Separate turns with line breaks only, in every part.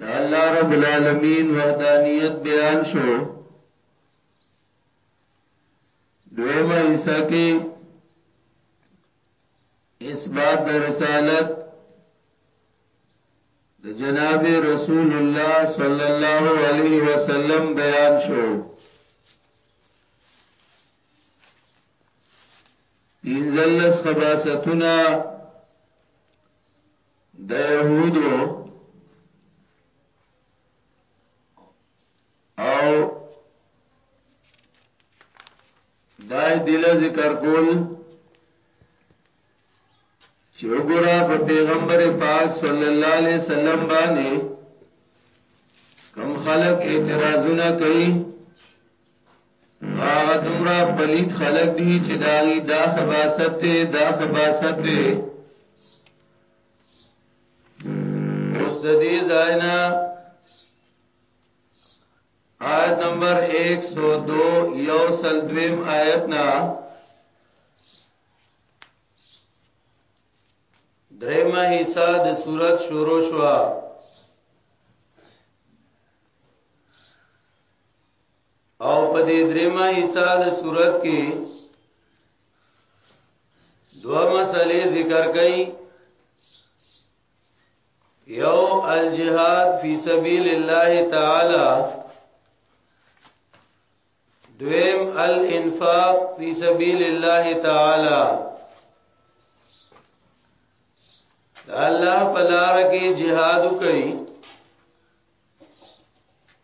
د الله رب العالمین وحدانیت بیان شو دویمه حصہ کې اثبات د رسالت د جناب رسول الله صلی الله علیه وسلم بیان شو انزلس خباستنا د يهودو او دای دل ذکر کول چې وګوره په پیغمبر پاک صلی الله علیه وسلم باندې کم خلق اعتراضونه کوي هغه دومره پلید خلق دی چې داغي دا خباست ته دا خباست ته اوس د دې ځاینا آیت نمبر 102 یو سل دویم آیت نا درېمه حصہ د صورت شروع شوه او په دې درېما حصہ د صورت کې دوه مسلې ذکر کړي یو الجهاد فی سبیل الله تعالی دویم الانفاق فی سبیل الله تعالی الله په لار کې jihad وکړي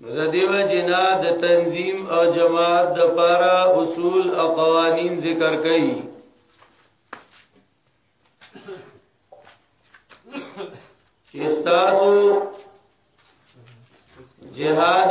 نو د دیو جنا د تنظیم او جماعت د پارا اصول او قوانین ذکر کړي چې تاسو جهاد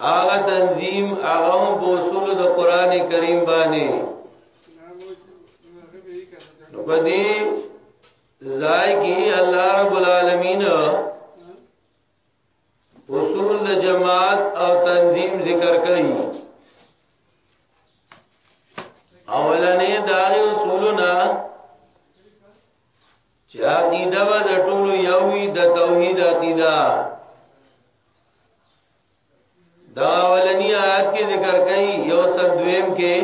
هغه تنظیم هغه په اصول د قران کریم باندې نو په دې ځای کې الله رب العالمین اصول د جماعت او تنظیم ذکر کړي اولنې دا اصولنا چې عقیده و د ټولو یوې د توحید عقیده دا اولنی آیات کې ذکر کړي یو سل دویم کې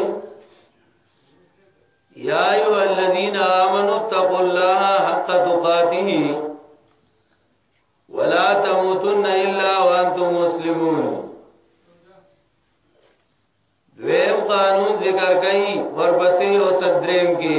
یا ایو الذین آمنوا اتقوا الله حق تقاته ولا تموتن الا وانتم مسلمون دویم قانون ذکر کئی ورپسی او صدریم کی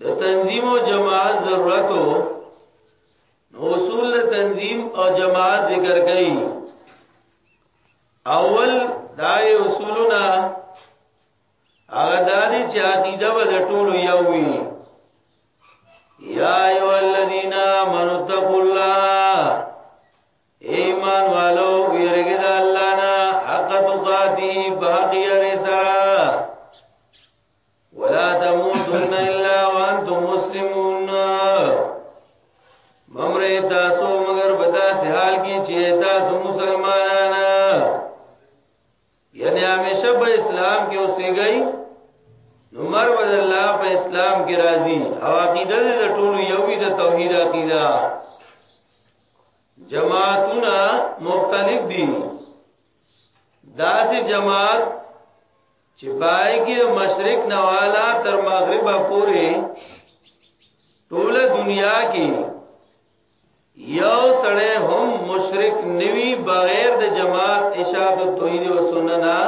د تنظیم او جماعت ضرورت او حصول تنظیم او جماعت ذکر کړي اول دای اصولنا هغه دادی چې عقیده به د ټولو یو وي یا ایو الذین آمنوا اتقوا الله ایمان والو ویرګه د الله نه حق تقاتی باقی ولا تموتن الا وانتم مسلمون ممرې تاسو مگر بتا سه حال کې چې تاسو مسلمانان یعنی همیشه په اسلام کې اوسېږئ نو مر ود الله په اسلام کې راضي او عقیده دې ټول یو وي د توحید عقیده جماعتونه مختلف دي داسې جماعت چې پای کې مشرق نوالا تر مغرب پورې ټول دنیا کې یو سړی هم مشرک نوی بغیر د جماعت اشاعت توحید و سنت نه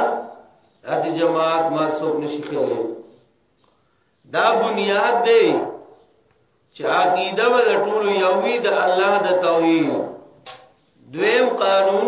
اسی جماعت مرسوب نشي خلې دا بنیاد دی چې عقیده ول ټول یووی د الله د توحید دویم قانون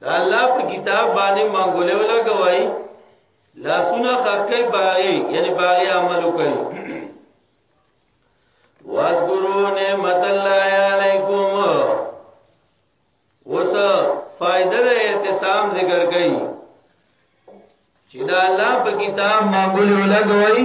دا الله په کتاب باندې منګولې ولا گواہی لا سنا خکې باغی یعنی باغی عمل کوي واذکروا نعمت الله علیکم اوس فائدہ د اعتصام ذکر کړي چې دا الله په کتاب معقول ولګوي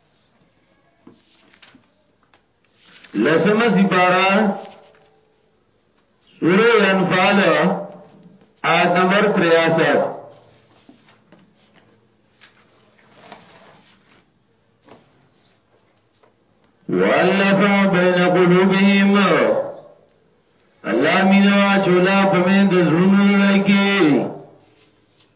لسمه سپارا سوره انفال آیت نمبر 63 والف بین قلوبهم الله مینا چولا پمن د زړونو لړکی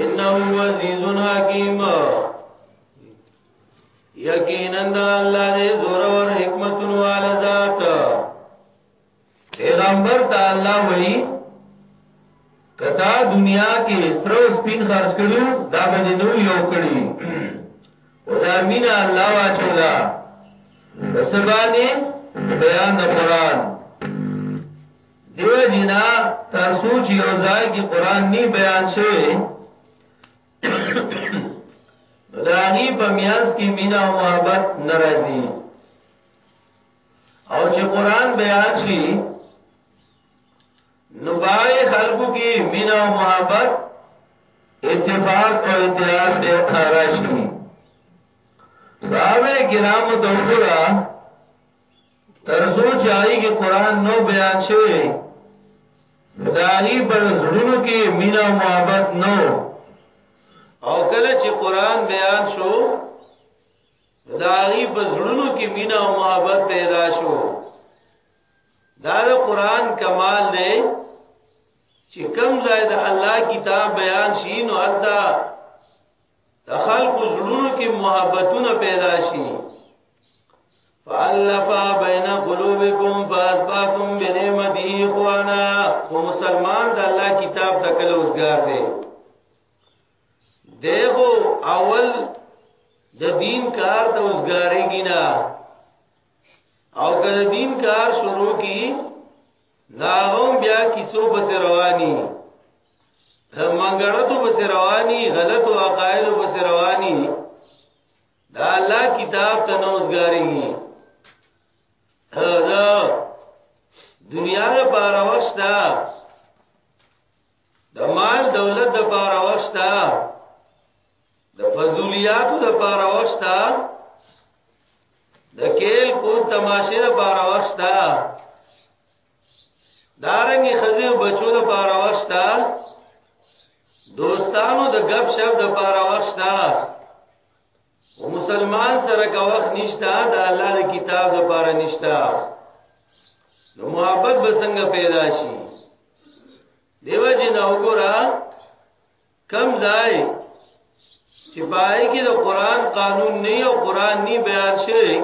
انه عزیز حکیم یقینا الله دې زور او حکمت وال ذات پیغمبر تعالی وایي کتا دنیا کې سر او سپین خرج کړو دا به نو یو کړی او دا مين الله واچولا بسبانی بیان د قران دیو جنا تر سوچ یو ځای کې قران نی بیان شوی داغي په میاس کې مینا او محبت ناراضي او چې قران بیان شي نو باغی خلقو کې مینا او محبت اتفاق او اتحاد به راشي صحابه کرام ته وګړه ترزو چې هغه کې قران نو بیان شوی وي داغي پر زړونو کې مینا او محبت نو او کله چې قران بیان شو داغي پر زړونو کې مینا او محبت پیدا شو دا د قران کمال دی چې کم ځای د الله کتاب بیان شي نو حتی د خلکو زړونو کې محبتونه پیدا شي فالف بین قلوبکم فاسباکم بنعمته اخوانا او مسلمان د الله کتاب ته کله اوسګار دی دیو اول د دین کار ته اوسګارېږي نه او کله دین کار شروع کی دا هم بیا کیسو بس رواني منګړتو بس رواني غلط او عقاید بس رواني دا الله کتاب ته نوزګاریږي دا دنیا لپاره وښتا د مال دولت د پاره وستا د فضولیاتو د پاره وستا د کېل کو تماشه د پاره وستا دارنګي خزه بچو د پاره وستا دوستانو د غب شپ د پاره وستا او مسلمان سره کا وخت نشتا د الله د کتاب لپاره نشتا نو محبت به څنګه پیدا شي دیو جن وګورا کم ځای چې پای کې د قران قانون نه او قران نه بیان شي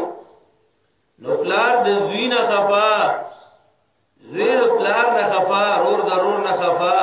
نو پلار د زوی نه خفا زوی د پلار نه خفا رور د رور نه خفا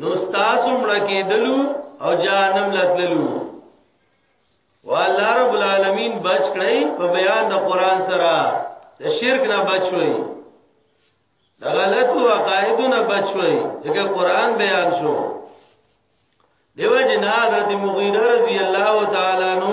نو تاسو مړه کېدلو او جهنم لتللو والله رب العالمین بچ کړی په بیان د قران سره د شرک نه بچ وي د غلطو عقایدو نه بچ وي ځکه قران بیان شو دیو جن حضرت مغیره رضی الله تعالی عنہ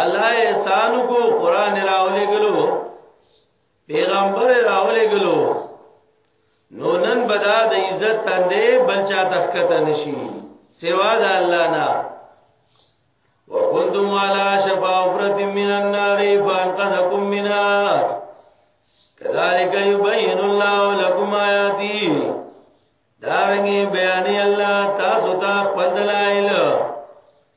الله احسان کو قران راولې ګلو پیغمبر راولې ګلو نو نن بدا د عزت تندې بل چا تخکته نشي سوا د الله نه وکنتم علی شفا افرت من النار فانقذکم منها كذلك يبين الله لكم آياته دارنګي بیان الله تاسو ته خپل دلایل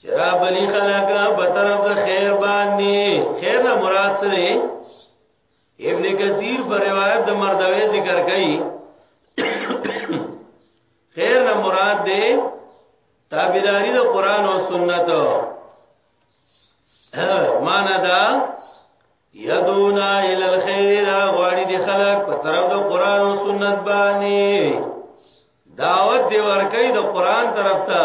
چې را بلی خلق په طرف د خیر باندې خیر نه مراد څه دی ابن کثیر پر روایت د مردوی ذکر کړي خیر نه مراد دی تابعداري د قران او سنت معنا دا یدونا ال الخير غواړي د خلق په طرف د قران او سنت باندې دعوت دی ورکې د قران طرف ته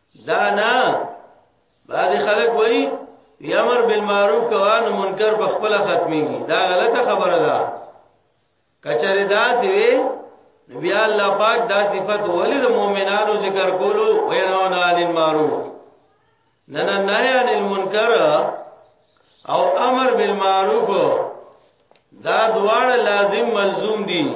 دانا بعض خلک وایي یامر بالمعروف کوان منکر په خپل ختميږي دا غلطه خبره ده کچره دا سی وی بیا الله پاک دا صفت ولې د مؤمنانو ذکر کولو وینون عن المعروف نه نه نه عن المنکر او امر بالمعروف دا دواړه لازم ملزوم دي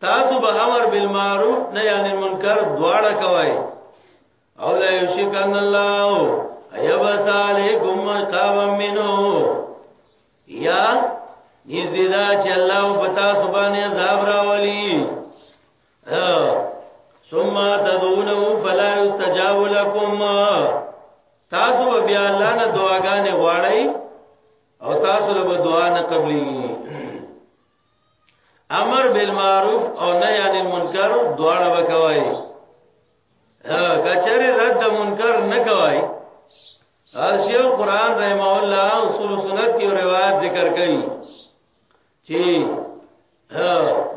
تاسو به امر بالمعروف نه یعنی منکر دواړه کوي او لا یشکن الله ایبس علیکم عقابا منه یا نږدې دا چې الله په تاسو باندې عذاب راولي ثم تدونه فلا يستجاب لكم تاسو بیا الله نه دعاګانې غواړئ او تاسو له دعا نه قبلي امر بالمعروف او نهی عن المنکر دواړه وکوي کچره رد منکر نه کوي ارشیو قران رحم الله اصول سنت کی روایت ذکر کړي چې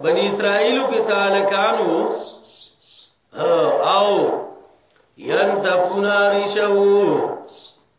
بنی اسرائیل کې سالکانو او ینتفونا ریشو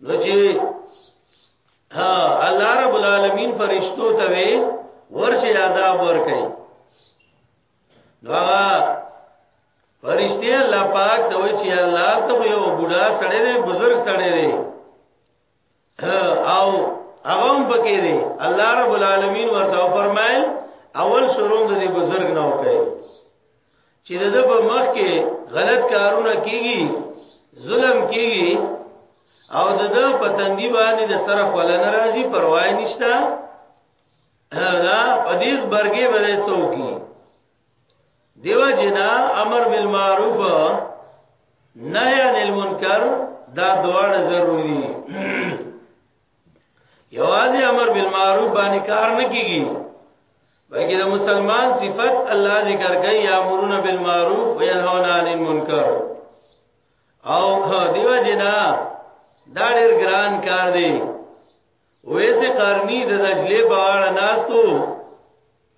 نو چې ها الله رب العالمین فرشتو ته وی ورشه عذاب ور کوي نو هغه فرشتي الله پاک ته وی چې الله ته یو بوډا سړی دی بزرگ سړی دی او هغه هم پکې دی الله رب العالمین ورته فرمایل اول شروع د دې بزرگ نه وکړي چې د په مخ کې غلط کارونه کیږي ظلم کیږي او د د پتندي باندې د سره خلل راځي پروا نشته دا حدیث برګه باندې سو کی دیو جنا امر بالمعروف نهی عن المنکر دا دواړه ضروری یوازې امر بالمعروف باندې کار نه کیږي بلکې د مسلمان صفت الله ذکر کوي یامرون بالمعروف و ینهون عن المنکر او دیو جنا دا ډېر ګران کار دی وېسه قرنی د دجلې په اړه ناستو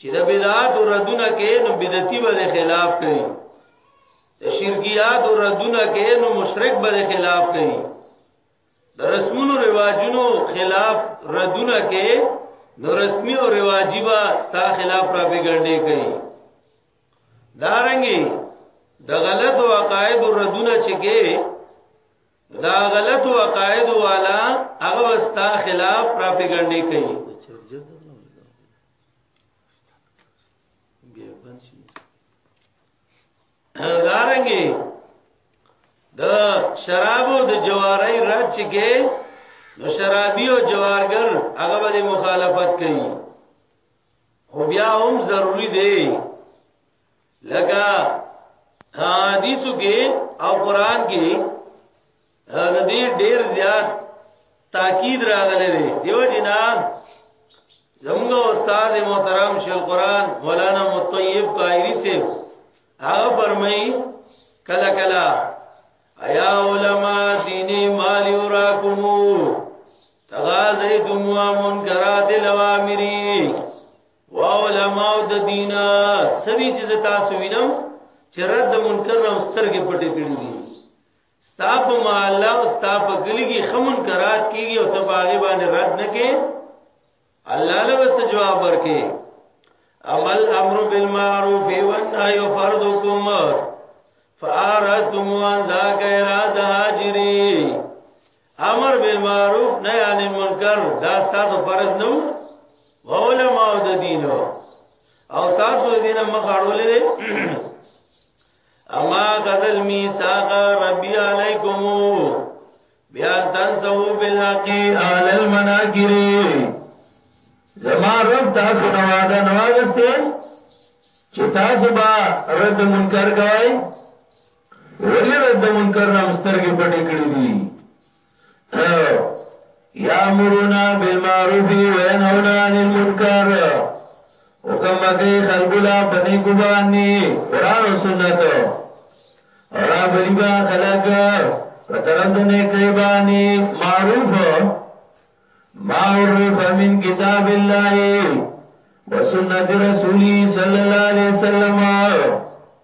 چې د بدعات ردونه کوي نو بدعتي به خلاف کوي د شرکیات ردونه کوي نو مشرک به خلاف کوي د رسمونو رواجونو خلاف ردونه کوي نو رسمي او رواجی به ستا خلاف پروپاګاندا کوي دارنګي د غلط او عقاید ردونه چې کوي دا غلط و عقاید والا هغه وستا خلاف پراپګاندا کوي دارنګي د شرابو د جواری رد چې کې نو شرابي او جوارګر هغه به مخالفت کوي خو بیا هم ضروری دی لکه حدیثو کې او قران کې د دې ډیر زیات تاکید راغلی دی دیو جنا زموږ استاد محترم شیخ القران مولانا مطیب طاهری سے هغه فرمایي کلا کلا ایا علماء دینی مالی وراکمو تغازیتم و منکرات الاوامری و علماء د دین سوي چې تاسو وینم چې رد منکر او سترګې پټې کړې دي ستاپ معلم ستاپ کلیږي خمن کرات کیږي او سب هغه باندې رد نه کې الله له وس جواب ورکې عمل امر بالمعروف والنهي فرضكم فارستم وان ذاك اراده هاجري امر بالمعروف نهی عن المنکر دا تاسو فرض نه وو علماء د دین او تاسو دینه مخ اړولې اما غزل میثاق ربی علیکم بیا تنسو بالحق علی المناکر زما رب تاسو نو وعده نواغسته چې تاسو به رد منکر کوئ ولی رب د منکر نه مسترګې پټې کړې دي یامرنا بالمعروف وینهون عن المنکر حکم بکی خلقو لا پنی کو بانی قرآن و سنت اور آبلی با خلق و طرف دنے کئی بانی معروف ما عرف من کتاب اللہ و سنت رسولی صلی
اللہ علیہ وسلم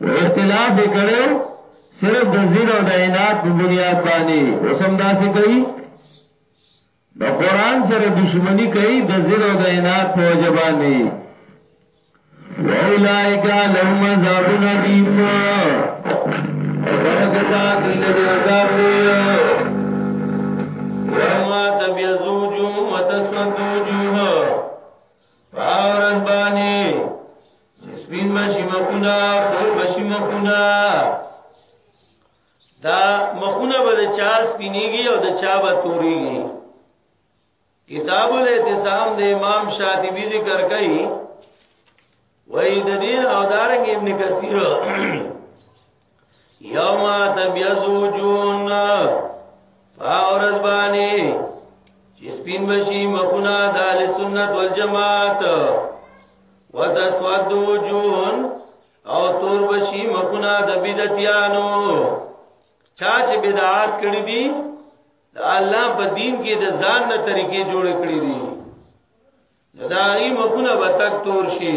نو اختلاف یې کړو صرف د زیر او د عناد په بنیاد باندې اوس هم داسې کوي د قران سره دښمنی کوي د زیر او د عناد په وجه باندې واولائک لهم عذاب نبیم او دغه کسان دې له عذاب دی
یوما تبیزو جو وتسودو جو باورز باندې سپین بشی مخونه خور بشی مخونه دا مخونه به د چا سپینیږي او د چا به توریږي کتاب الاعتصام د امام شاطبی ذکر کوي وای د دین او دارنګ ابن کثیر یوم تبیز وجون فاورز بانی چی سپین بشی مخونا دال سنت والجماعت وتسود وجون او تور بشی مخونا د بدعتیانو چا چې بدعات کړی دي د الله په دین کې د ځان نه طریقې جوړ کړی دي دا ای مخونه وتک تور شي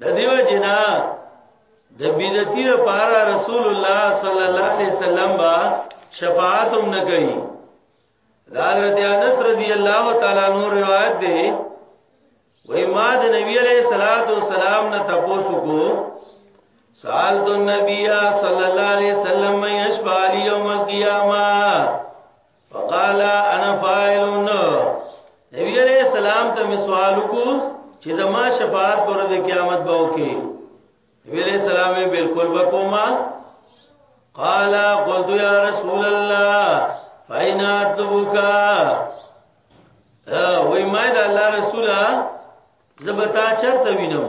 د دیو جنا د بدعتي لپاره رسول الله صلی الله علیه وسلم با شفاعت هم نه کوي د حضرت انس رضی الله تعالی نور روایت دی وای ما د نبی علیہ الصلات والسلام نه تاسو کو سال تو نبی صلی الله علیه وسلم یشفع یوم القیامه فقال انا فاعل نبی علیہ السلام ته سوال کو چې زما شفاعت پر د قیامت باو کې نبی علیہ السلام بالکل وکوما قال قلت یا رسول الله فاین اتبوک وای ما د الله رسوله زبتا چرته وینم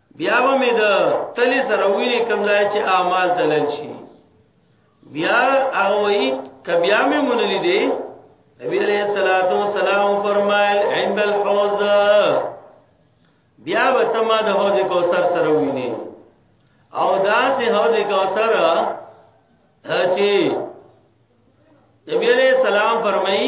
بیا به مې د تلې سره ویلې کم ځای چې اعمال تلل شي بیا هغه وی کبیا مې مونلې دي نبی علیہ الصلوۃ والسلام فرمایل عند الحوض بیا به تما د حوض کوثر سره ویني او دا سه حوض کوثر چې نبی علیہ السلام فرمایي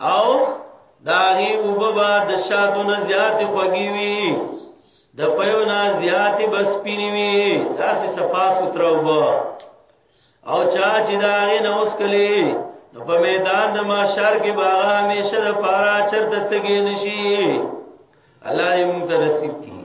او داغي وببا د شاتو نه زیات خوږي وي د پيو نه زیات بس پینی وي داسې صفا سترو وو او چا چې داغي نه اوس کلی نو په میدان د ماشر کې باغ همیشه د پارا چرته تګې نشي الله دې مونږ ته نصیب کړي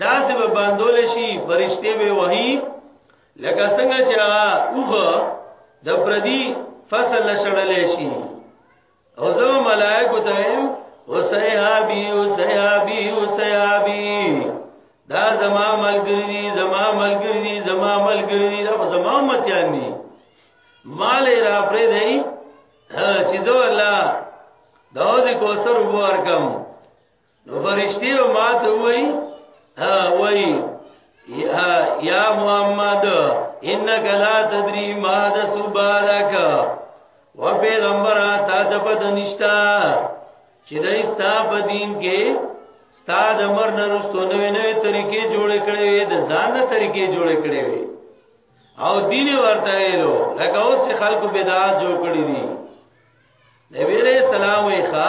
دا سه به باندول شي فرشته به وحي لکه څنګه چې اوغه د پردي فصل شړلې شي او زه ملائکه ته هم وسيابي وسيابي وسيابي دا زما ملګری دي زما ملګری دي زما ملګری دي دا زما متيان دي مال را پرې دی چې زه الله داوځي کو سر وبور کم نو فرشتي او ما ته وای ها وای یا محمد انک لا تدری ما د سبالک و پیغمبر تا ته پته نشتا چې د استا په دین کې ستا د مر نه رستو نوې نوې طریقې جوړ کړې وي د ځان طریقې جوړ کړې وي او دین ورته ویلو لکه اوس خلکو بدعات جوړ کړی دي نبی رسول الله ویخه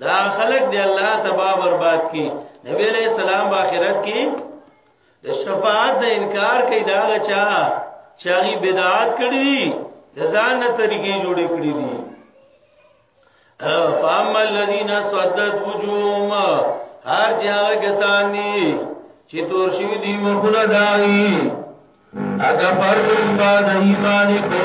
دا خلق دی الله تبا برباد کی نبی علیہ السلام باخرت کی د شفاعت نه انکار کوي دا غچا چاغي بدعات کړی دي د ځان نه طریقې جوړې کړې دي فاما الذين سودت وجوههم هر چا کسان دي چې تور شي دي مخونه دایي اګه پر دې باندې ایمان کو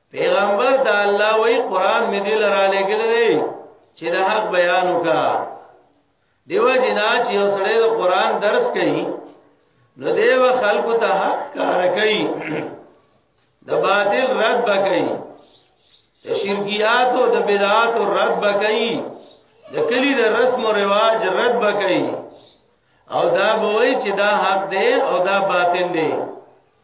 پیغمبر د الله وی قران می دی لرا لګل دی چې د حق بیان وکا دیو جنا چې اوسړه د قران درس کوي نو دیو خلکو ته حق کار کوي د باطل رد بکئی د شرکیات او د بدعات رد بکئی د کلی د رسم او رواج رد بکئی او دا بوئی چې دا حق دی او دا باطل دی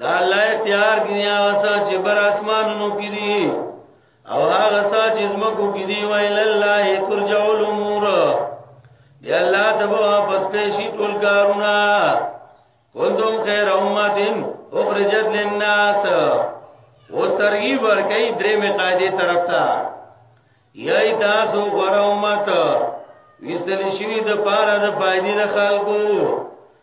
دا الله اختیار کړی هغه سات چې بر اسمانونو کې دي او هغه سات چې زمکو کې دي ویل الله ترجع الامور دی الله ته واپس پېشي ټول کارونه کنتم خیر امتن اخرجت للناس اوس ترغیب ورکړي درې می قاعده طرف ته یای تاسو غره امت وستل شوی د پاره د فائدې د خلکو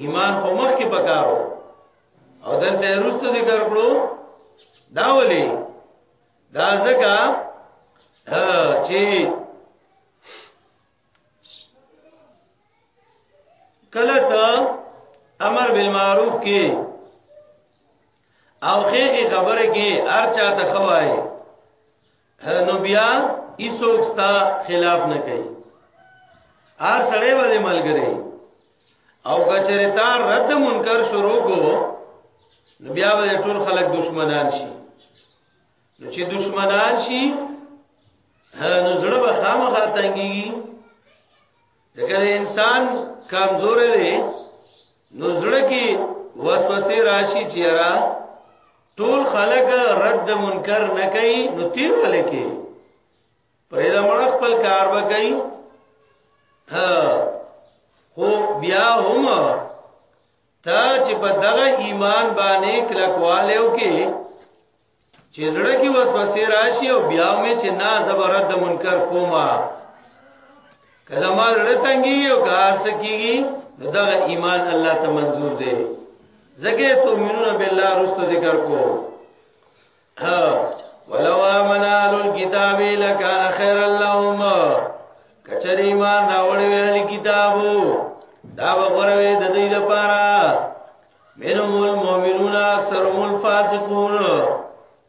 ایمان خو مخ کې پکارو او دلته رسته ذکر کړو دا ولي دا ځکه چې کله ته امر بالمعروف کې او خېږي خبره کې هر چا ته خوای نو بیا ایسوک ستا خلاف نه کوي هر سړی باندې ملګری او کچره تا رد منکر شروع کو نو بیا به ټول خلک دشمنان شي نو چې دشمنان شي نو زړه به خامخا تنګي ځکه انسان کمزور دی نو زړه کې وسوسه راشي چې را ټول خلک رد منکر نه کوي نو تیر ولکه پرې د مړ خپل کار وکړي ها هو بیا هم تا چې په دغه ایمان باندې کلکوالیو کې چې زړه کې وسوسه راشي او بیا مې چې نا زبرد منکر کوما کله ما زړه تنګي او کار سکیږي نو دا ایمان الله ته منظور دی زګه تو مينون بالله رستو ذکر کو ها ولو امن اهل الكتاب لكان خير لهم کچری ایمان راوړې ویل کتابو دا وګوروي د دې لپاره منهم المؤمنون اکثرهم الفاسقون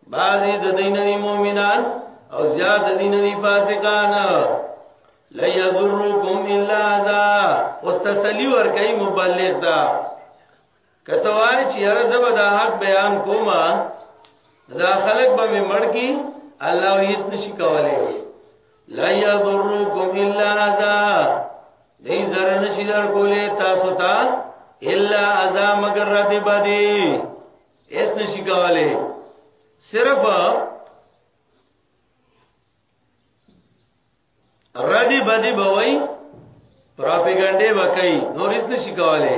بعضی د دین دی مؤمنان او زیاد د دین دی فاسقان لا یذرکم الا ذا واستسلی ور کوي مبلغ دا کتوار چې هر زبر دا حق بیان کوما دا خلق به مړ کی الله هیڅ نشي کولای لا یضرکم الا اذا دې زر نشي در کولې تاسو ته الا اذا مگر رد بدی اس نشي کولې صرف ردی بدی بوي پروپاګاندا وکي نور اس نشي کولې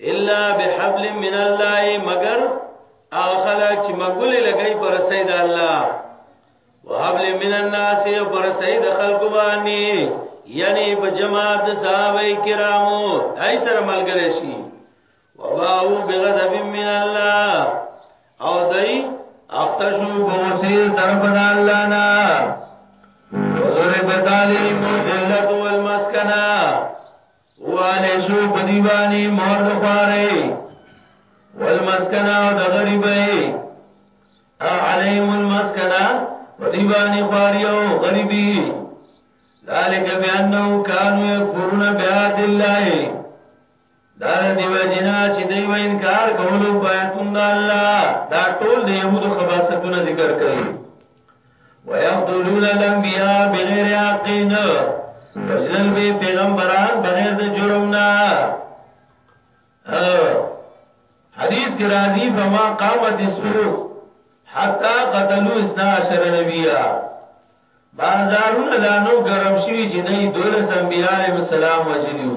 الا بحبل من الله مگر هغه خلک چې مګولې لګي پر سید الله وحبل من الناس پر سید خلق باندې یعنی په جماعت صحابه کرامو دای سره ملګری شي وباو بغضب من الله او دای اختشو بوسیر طرف نه الله نه وضرب تعلیم ذلت والمسکنه والی شو په دی باندې مور د خوارې والمسکنا او د غریبې علیم المسکنا په دی باندې خواري او غریبي ذالک بیانو کانو یکفرون بیات الله دا دیو جنا چې دی و انکار کولو بیاتون الله دا ټول د يهودو خباستونه ذکر کړي ويقتلون الانبياء بغیر حقین وجلل به پیغمبران بغیر د جرم نه حدیث کې راځي فما قامت السوق حتا قتلوا 12 نبیا بازارونه لانو گرم شوی چې دای دولس انبیاء علیهم السلام وجلیو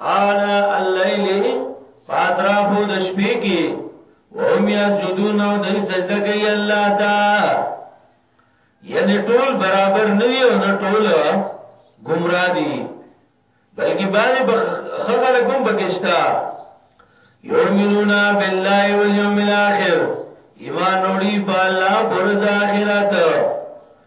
آنا اللیل فاترافو د شپې کې وهم یسجدون او دای سجده کوي الله تا یعنی ټول برابر نه وي او نه ټول گمراه دي بلکې باندې خبر کوم بکشتا یؤمنون بالله والیوم الاخر ایمان وروړي په الله پر ځاخرت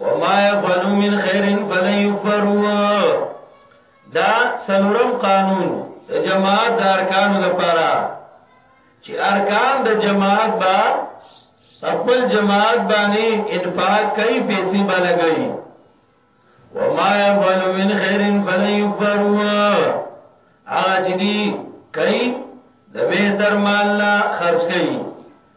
وما يفعلوا من خير فلن يكفروا دا سلورم قانون د جماعت د ارکانو لپاره چې ارکان د جماعت با خپل جماعت باندې انفاق کوي پیسې به لګي وما يفعل من خير فلن يكفروا هغه چې دی کوي د به تر مال نه خرج کوي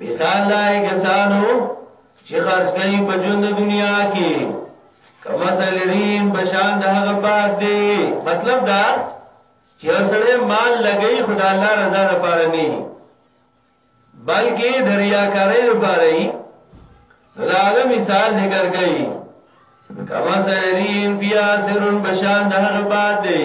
مثال دای کسانو چې خرج کوي په ژوند دنیا کې کما سلرین بشان د هغه باد دی مطلب دا چې اوسړه مال لګي خدا الله رضا د پاره نه بلکې دریاکارې لپاره ای داغه مثال ذکر کړي کما سرین فیا سرن بشان د هغه باد دی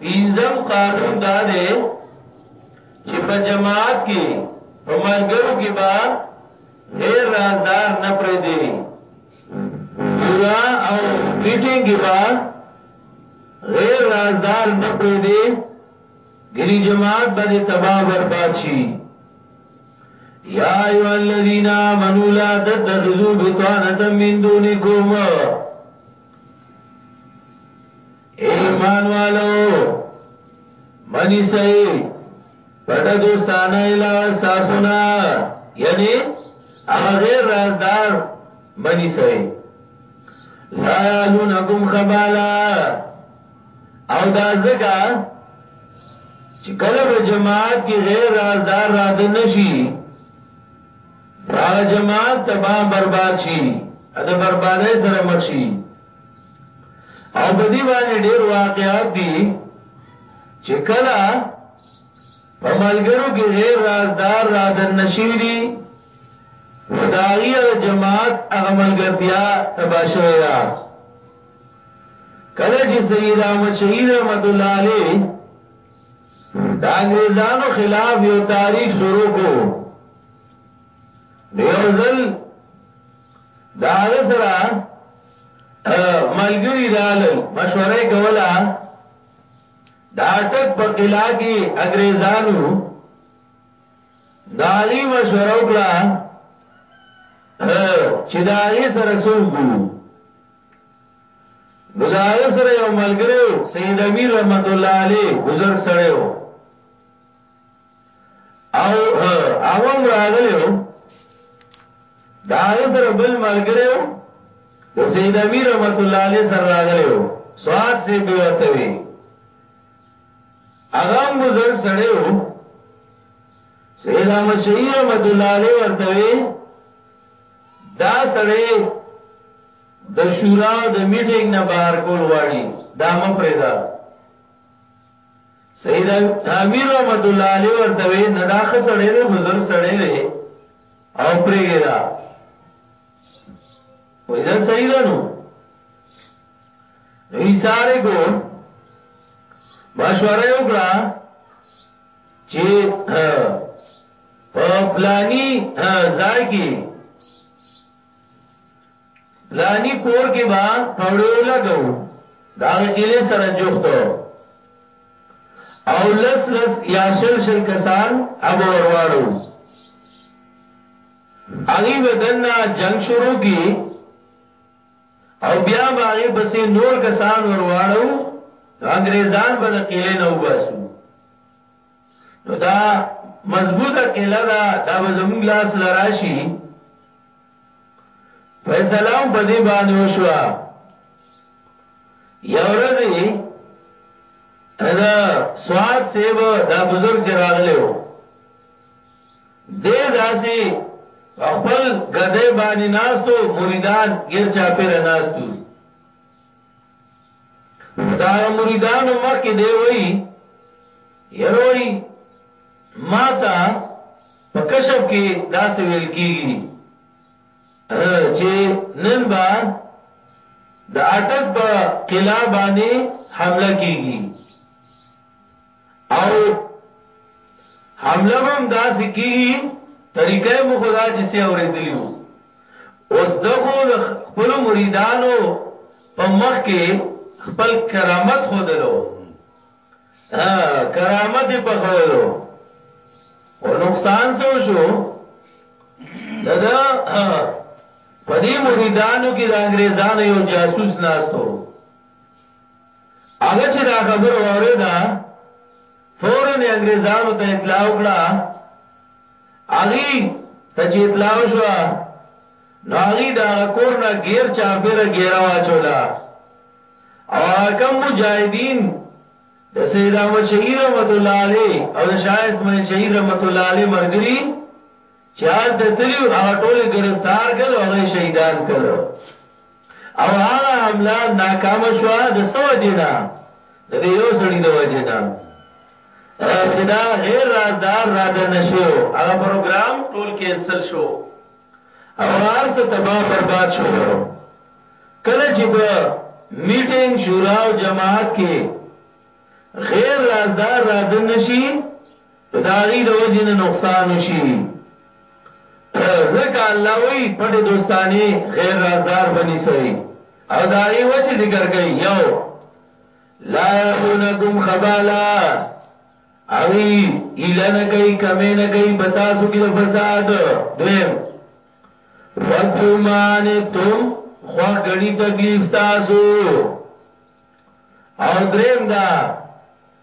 پینځم قانون دا دی چې په جماعت کې په ملګرو کې با هر رازدار نه پرې دی پورا او میټینګ کې با غیر رازدار نه پرې دی ګنی جماعت باندې تباہ برباد شي یا ایو الذین آمنوا لا تتخذوا بطانه من دونکم ایمان والو منی سئی پټه دوستانه اله استاسونا یعنی هغه غیر رازدار منی سئی لا یالونکم خبالا او دا زکا چې کله به جماعت کې غیر رازدار را د نشي هغه جماعت تباہ برباد شي اده بربادای سره مخ شي او په دې باندې ډېر واقعات دي چې کله په ملګرو کې غیر رازدار را دن نشوي دي نو دا غي هغه جماعت هغه ملګرتیا تبا شوی دا کله چې سید احمد شهید رحمت الله علی دا انګريزانو خلاف یو تاریخ شروع کو دیو ځل دا هغه سره ملګری رالل مشوره کولا دا ټک په قلا کې انګريزانو دا غي مشوره وکړه چې دا غي سره سوګو نو دا غي سره یو ملګری سید امیر رحمت الله علیه گزر سره و او هغه هم راغلی و دا هغه سره بل ملګری و د سید امیر رحمت الله علیه سره راغلی و سواد سی به وته وی هغه هم بزرګ سړی و سید احمد شهید رحمت الله علیه ورته وی دا سړی د شورا او د میټینګ نه بهر کول غواړي دا مپریدا سید امیر رحمت الله علیه ورته وی نه دا خ سړی دی بزرگ سړی دی او پرېګی دا وای دا صحیح ده نو نو ایثاره کو مشوره وکړه چې په پلانی ځای کې لانی کور کې با پړو لګو دا غیله سره جوختو او لس لس یا شل شل کسان اب ورواړو اغي بدننا جنگ شروع کی او بیا باغی پسې نور کسان ورواړو انګريزان به د قلعه نو باسو نو دا مضبوطه قلعه دا دا به زموږ لاس لراشي فیصله هم په دې باندې وشو یو ورځ دا سواد سیب دا بزرگ چراغله و دې داسي خپل غدې باندې ناستو مریدان غیر چا پیر ناستو نو د هغه مریدانو مخ کې دی وای يروي ما ته په کشف کې داسې ویل کیږي چې نن با د اټک په قلا باندې حمله کیږي او حمله هم داسې کیږي طریقه مو خدا چې سي اوریدلی وو اوس دغه خپل مریدانو په مخ کې خپل کرامت خودلو ها کرامت په خودلو او نقصان څه شو دا پدې مریدانو کې د انګريزانو یو جاسوس ناستو هغه چې دا خبره واره ده فورا انګريزانو ته اطلاع وکړه اغي ته چې اطلاع شو نو اغي دا کور نه غیر چا پیر غیر واچولا او کم مجاهدین د سید احمد شهید رحمت الله علیه او د شاه اسماعیل شهید رحمت الله علیه مرګری چې هلته تللي وو هغه ټول یې ګرفتار کړل او هغه یې شهیدان کړل او هغه حمله ناکامه شوه د څه وجې نه د دې یو سړي د وجې نه چې دا غیر رازدار را د نشو هغه پروګرام ټول کینسل شو او هر څه تباہ برباد شو کله چې په میټینګ شورا او جماعت کې غیر رازدار را د نشي نو دا غي د وجې نه نقصان وشي ځکه الله وی پټه دوستانی غیر رازدار بنی سي او دا غي وجې ذکر کوي یو لا یلونکم خبالا اوی ایلن کوي کمه نه کوي بتاسو کې د فساد دویم ودو مانتم خو غني تکلیف تاسو او دریم دا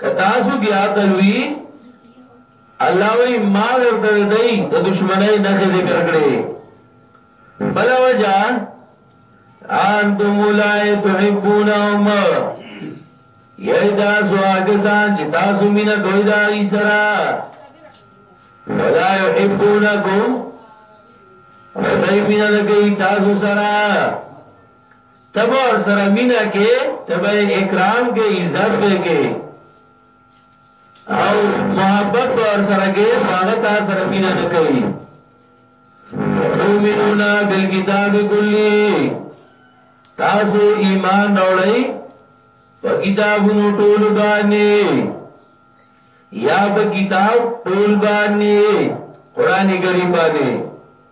که تاسو کې عقل وي الله وی ما ورته دی د دشمنی نه ذکر کړي بل وجہ انتم اولای تحبونهم یی تاسو هغه سان چې تاسو مینا کوي دا ای سرا ولا یحبونکم ودای مینا نه کوي تاسو سرا ته به ورسره مینه کې ته به اکرام کې عزت به کې او محبت به ورسره کې هغه تا سره مینه نه کوي تؤمنون بالکتاب کلی تاسو ایمان راوړی په کتابونو ټول باندې یا په کتاب ټول باندې قران کریم باندې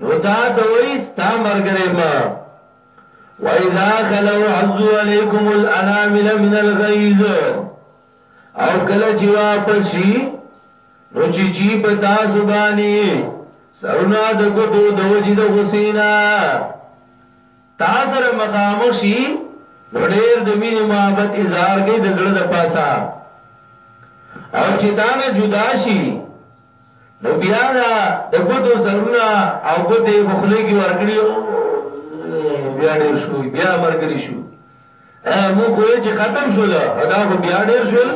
نو تا ته وای ستا مرګره ما واذا خلو عزو علیکم الانامل من الغیظ او کله چې واپس شي نو چې چی په تاسو باندې سرونه د ګوتو د وجې د غسینا تا سره مخامخ شي نو ډېر د مینې محبت اظهار کوي د زړه د پاسا او چې تانه جدا شي نو بیا دا د ګوتو سرونه او ګوتې په خله کې ورکړي بیا ډیر شو بیا مرګري شو مو خو چې ختم شول دا خو بیا ډیر شول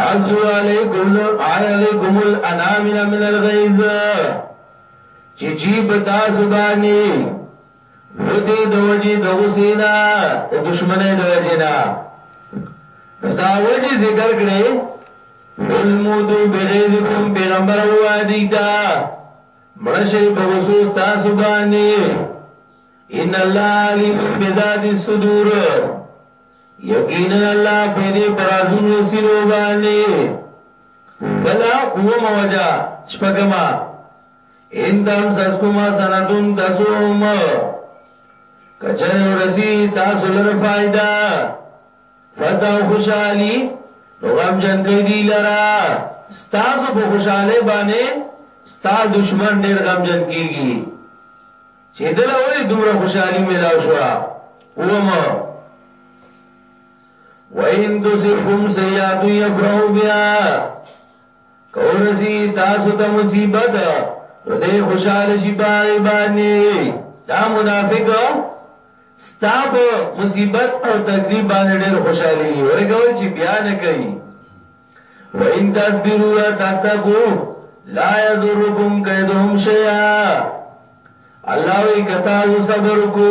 حضو علیکم علیکم الانامن من الغیظ چې جیب تاسو باندې ددې د وجې د غصې نه د دشمنۍ د وجې نه دا وجې ذکر کړې قل موتو بغیظکم پیغمبر هوا دیتا مړشه په غصو تاسو باندې ان الله علیم بذات الصدور یقینا الله په دې پرازونو سینو باندې بلا اوه موجا شپګما ان تمسسکم حسنتون تسوم کچره ورسی تاسو لره فائدہ فدا خوشحالی نو غم جن کوي دی لرا ستاسو په خوشاله باندې ستا دشمن ډیر غم جن کیږي چې دل اولی دومره خوشحالی ملاو شو اوما وَإِن تُصِبْهُمْ سَيِّئَةٌ يَفْرَحُوا بِهَا که ورسی تاسو ته مصیبت نو دې خوشاله شي پاره باندې دا منافق ستاب مصیبت او تکلیف باندې ډېر خوشالي ورګول چې بیان کوي و ان تصبروا وتتقوا لا يضركم كيدهم شيئا الله وی کتا صبر کو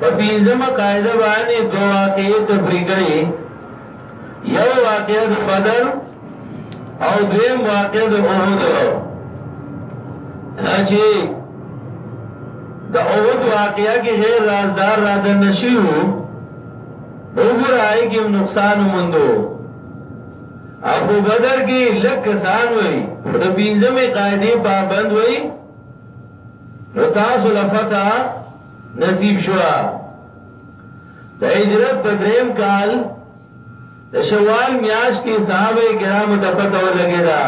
په پنځمه قاعده باندې دوه واقعې تفریق کړي یو واقعه د بدر او دویم واقعه د احد چې د احد واقعه کې غیر رازدار را د نشیو وګورای کې نقصان مندو ابو بدر کې لک کسان وای د پنځمه قاعده پابند وای نو تاسو لفتا نصیب شو د هجرت په دریم کال د شوال میاش کې صحابه کرامو ته پته ولګی دا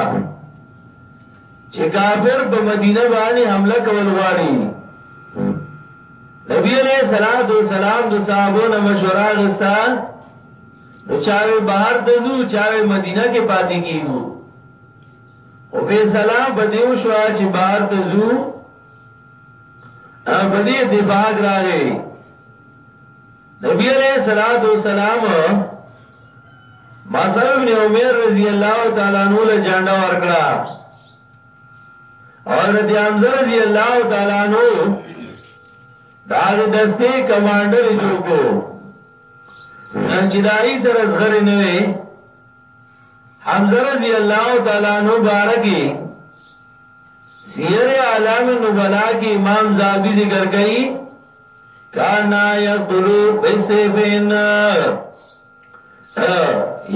چې کافر په مدینه باندې حمله کول غواړي نبی علیہ الصلات والسلام د صحابو نه مشوره غستا نو چاوي بهر تزو چاوي مدینه کې پاتې کیږو او فیصله بدیو شو چې بهر تزو په دې اتفاق راغی نبی علیہ الصلوۃ والسلام مصعب ابن عمر رضی الله تعالی عنہ له جانډه ورکړه اور د حمزه رضی الله تعالی عنہ دا د دسته کمانډر جوړ کو چې دای سره زغری نه وي حمزه رضی الله تعالی عنہ بارکی سیر اعلام نبلا کی امام زابی ذکر کئی کانا یقتلو بسیفین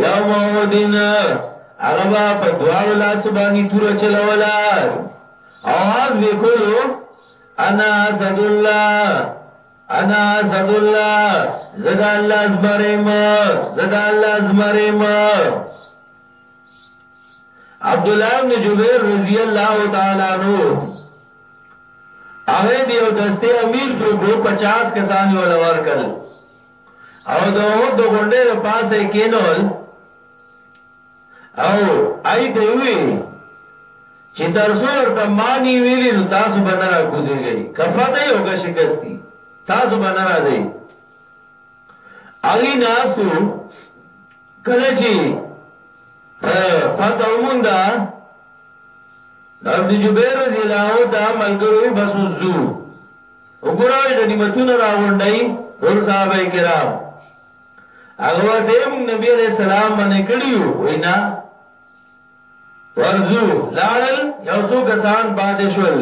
یوم اودین اغبا پا دوارو لاسو بانی تورا چلولا آواز بکلو انا اسد اللہ انا اسد الله زدا الله زمریم زدا الله زمریم عبد الله بن جبیر رضی الله تعالی عنہ هغه دی او دسته امیر ته 250 کسان ول ورکل او د هو د غونډې په پاسه کینول او آی ته ویلی چې تر څو ورته معنی ویلی نو تاسو به نه راکوزیږئ کفت یو که شکستی تاسو به نه راځئ هغه ناستو کله چې فتح موندا ابن جبیر رضی الله عنه ته ملګرو بس زو وګورئ غنیمتونه راغونډي ټول صحابه کرام هغه ورته موږ نبی عليه السلام باندې کړیو وینا ورزو لاړل یو څو کسان پاتې شول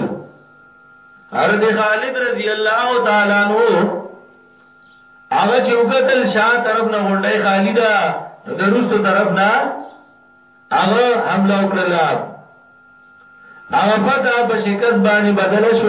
حضرت خالد رضی الله تعالی عنہ هغه چې وکتل شاه طرف نه غونډه خالی ده دروستو طرف نه هغه حمله وکړه هغه پتا په شکست باندې بدل شو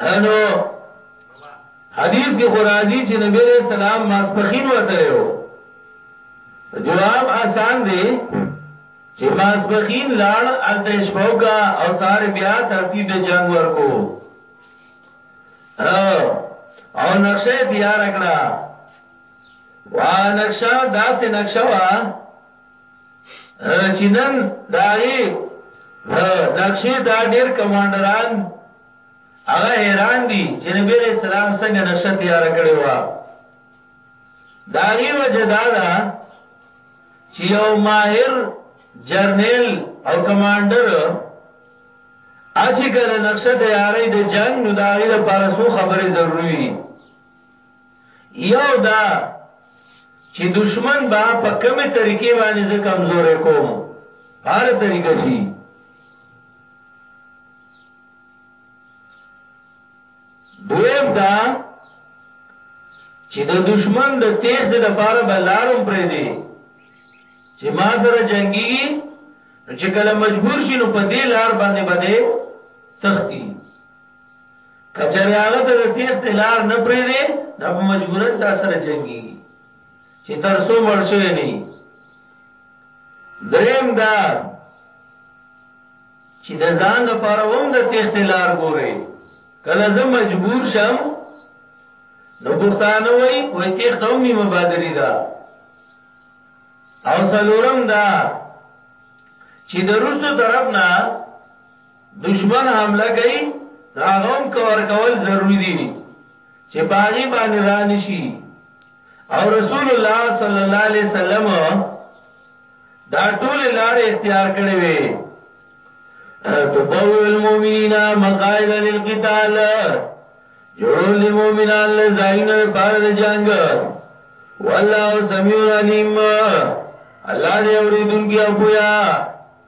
انو حدیث کې خراجی چې نبی علیہ السلام ماسپخین وتره وو جواب آسان دی چې ماسپخین لاړ التش پوکا او سار بیا ترتیب د جنگ ورکو او نقشه تیار کړه وا نقشه داسې نقشه وا چې نن داغي نقشې دا ډېر کمانډران هغه حیران دي چې نبی علیہ السلام څنګه نقشه تیار کړې و داغي وجه دا ده چې یو ماهر جرنیل او کمانډر اچ کله نقشه تیارې د جنگ نو داغي د پارسو خبرې ضروری وي یو دا چې دشمن با په کومه طریقې باندې زه کمزورې کوم هر طریقه شي دویم دا چې د دشمن د تیخ د لپاره بلارم پرې دی چې ما سره جنگيږي نو چې کله مجبور شي نو په دې لار باندې بده تختی کچره هغه ته د تیخ لار نه پرې دی نه په مجبورن تا سره جنگيږي چې تر سو مړ شوی نه دریم دا چی د ځان د پاره وم د تیخت لار ګوري کله زه مجبور شم نو پښتانه وای وای تیخت هم نیمه بادری دا او سلورم دا چې د روسو طرف نه دشمن حمله کوي هغه هم کور کول ضروری دي چې پاغي باندې رانشي او رسول الله صلی الله علیه وسلم دا ټول لارې اختیار کړې وي تبوئ المؤمنین مقاعد للقتال جوړول دی مومنان له زاینه د پاره د جنگ والله سمیع علیم الله دې اوریدونکي او پویا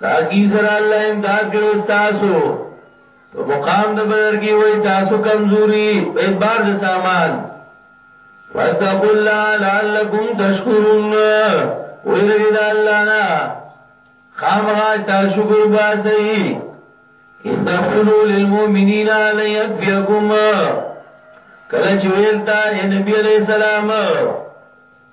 تاکي سره الله امداد کړي تاسو په مقام د بدر کې وای تاسو کمزوري په اعتبار د سامان واتقوا الله لعلكم تشکرون ویرګی دا الله نه خامغا تا شکر باسي استغفروا للمؤمنين لن يكفيكم کله چې ویل تا اے نبی علیہ السلام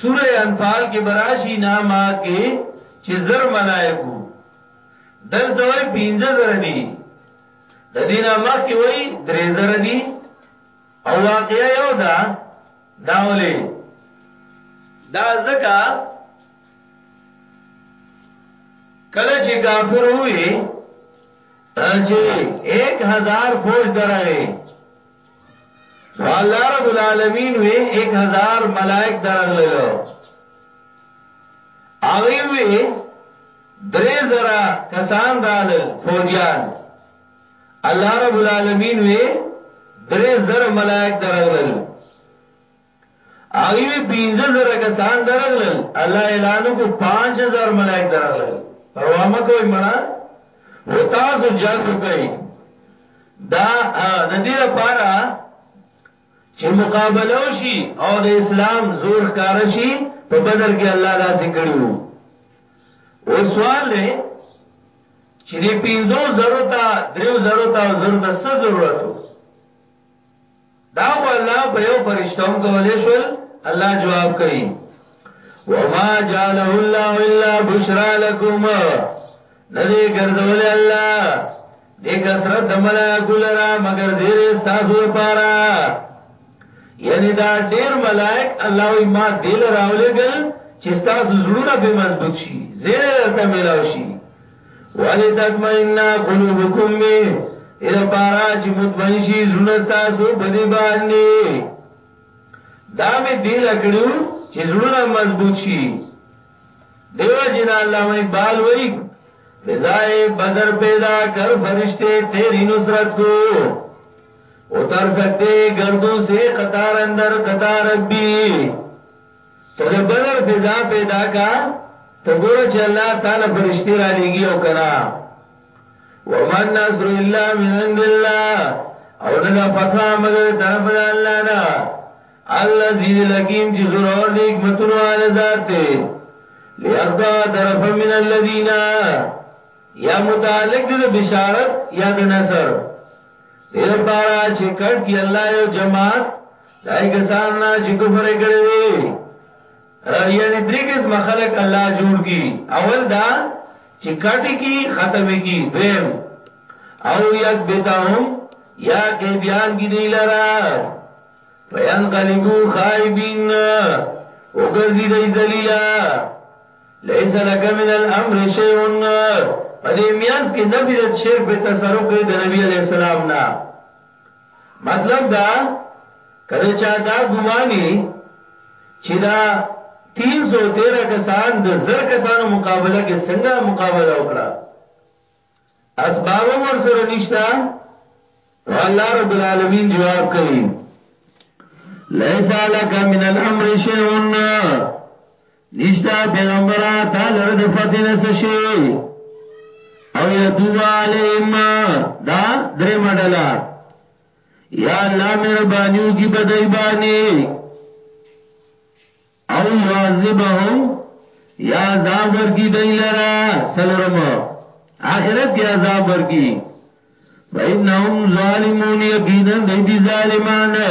سوره انفال کې به راشي نه ما کې چې زر ملائکو دلته وایي پنځه زره دي د دې نه مخکې وایي درې زره دي او واقعیا یو ده دا ولې
دا ځکه
کله چې کافر وي چې 1000 فوج درغه الله رب العالمین وی 1000 ملائک درغللو هغه وی درې زره کسان رالل فوجیان الله رب العالمین وی درې زره ملائک درغلل هغوی وی پنځه زره کسان درغلل الله اعلان وکړو پنځه هزار ملائک درغلل پروا مه کوئ مړه خو تاسو جنګ وکړئ دا د دې لپاره چې مقابله وشي او د اسلام زور ښکار شي په بدر کې الله داسې کړیو او سوال دی چې دې پنځو زرو ته دریو زرو ته او زرو ته څه ضرورت وو دا خو الله په یو فرشته هم کولې شول الله جواب کوي وما جعله الله الا بشرا لكم ندی ګرځول الله دې کثرت د ملائکه لرا مگر زیر تاسو لپاره یعنی دا ډیر ملائک الله وی ما دل راولې ګل چې تاسو زړونه به مضبوط شي زیر ته ملاوي شي ولی تطمئن قلوبکم بی ایره پارا چې مطمئن شي زړه تاسو په دې باندې دا می دی لکړو چې زړه مضبوط شي دیو جن علامه اقبال وای فضائے بدر پیدا کر فرشتے تیری نصرت کو اتر سکتے گردوں سے قطار اندر قطار ربی ته د بدر فضا پیدا کا ته ګوره چې الله تعالی فرشتي را لېږي او کنا وما النصر الا من عند الله او نه دا فتح مگر طرف د الله نه الله زید الحکیم چې زور اور دې حکمتونو والا ذات دی لیاخدا طرف من الذین یا متعلق دې د بشارت یا د نصر دې لپاره چې کټ کی الله یو جماعت دای کسان نه چې کفر یې کړی دی را یعنی درې قسم خلق الله جوړ کی اول دا چې کټی کی ختم کی دویم او یک بتاهم یا قیدیان کی دی لرا فین قلبو خائبین وګرځي دی ذلیلا لیس لک من الامر شیء پدې میاس کې نفی د شرک په تصرف کې د نبی علی السلام نه مطلب دا که د چا دا ګماني چې دا 313 کسان د زر کسانو مقابله کې څنګه مقابله وکړه اسباب ور سره نشتا نو الله رب العالمین جواب کوي ليس لك من الامر شيء نشتا پیغمبره تا لره د فتح نه څه شي او یتوب علیهم دا درې مډلا یا الله مهربانیو کی بدای باندې او یعذبهم یا عذاب ورکی دای لرا سلورم آخرت کې عذاب ورکی فإنهم ظالمون یقینا دی ظالمانه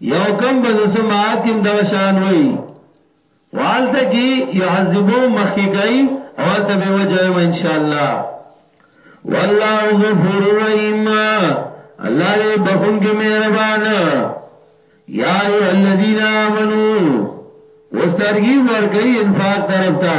یو کم بز سماعت کم دغه شان وای خو حالته کی یعذبو مخی کئی او حالته بی وجویم انشاءاللہ والله غفور الرحیم الله دې بخون کې مهربان یا ایو الذین آمنو وسترګي ورګي انفاق طرف ته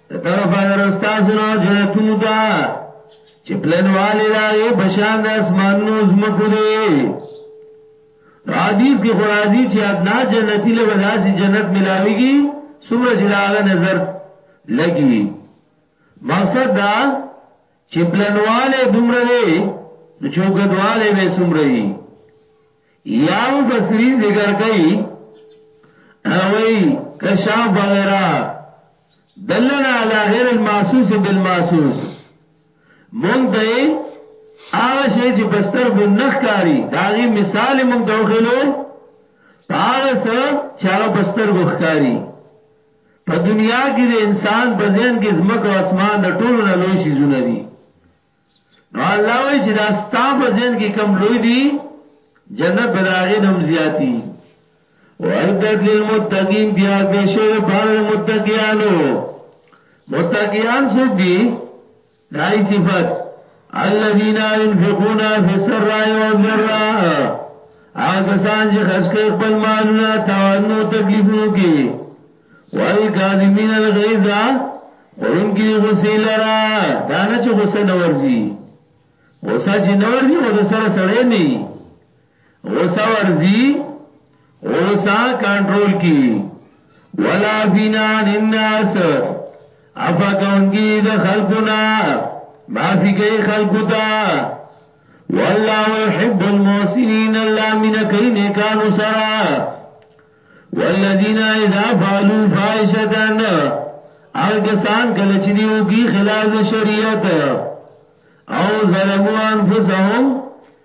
د طرفه د رستاسو نه جنتونو دا چې پلنوالی داغی بشان د اسمانونو زمکو دی نو حدیث کی خورازی چې ادنا جنتی له بداسی جنت ملاویږي سمره چې داغه نظر لګي مقصد دا چې پلنواله دومره دی نو چوګدواله به سمره وي یا مفسرین ذکر کوي اوی کشاف وغیرہ دلنا علی غیر المحسوس بالمحسوس مونږ ته هغه شی چې بستر کو نخکاری داغي مثال مونږ ته وخلو هغه څه چې هغه بستر کو ښکاری په دنیا کې د انسان په ذهن کې زمکه او اسمان د ټولو نه لوی شي زونه دي نو الله وی چې دا ستا په ذهن کې کم لوی دي جنت بداغه نم زیاتی وعدت للمتقین بیا بشیر بار متقیانو متقیان سوق دي دای صفت الذين ينفقون في السراء والضراء هغه کسان چې خرج کوي خپل مالونه تاوانو تکلیفونو کې والکاظمین الغیظ قرون کې غصې لرا دا نه چې غصه نه ورځي غصه چې نه ورځي او د سره سره نه غصه ورزی غصه کنټرول کی ولا فینا الناس افا کونکی د خلقنا معافی کئی خلقو تا والله يحب المحسنين الله من کئی نیکانو سرا والذین اذا فعلوا فائشتن او کسان کله چې دی وکي خلاف شریعت او ظلموا انفسهم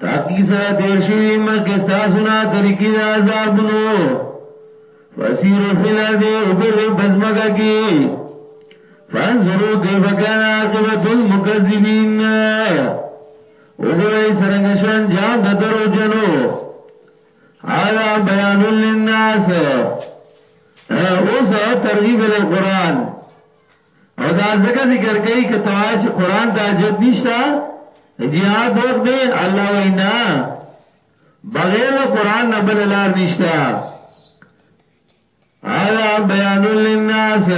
تاکي سره تیر شوی مکه تاسو نه طریقې د عذابونو فسیر فی الارض اوګر بزمګه کی فانظروا کیف کان عاقبت المکذبین اوګورئ سرنګ شان جام د درو جنو هذا بیان للناس اوس ترغیب القرآن او دا ځکه ذکر کوي که ته وایې چې قران ته حاجت نشته جهاد وخت دی الله وینا بغیر د قران نه بل لار نشته الا بیان للناس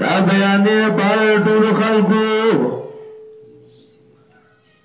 دا بیان دی په ټول خلکو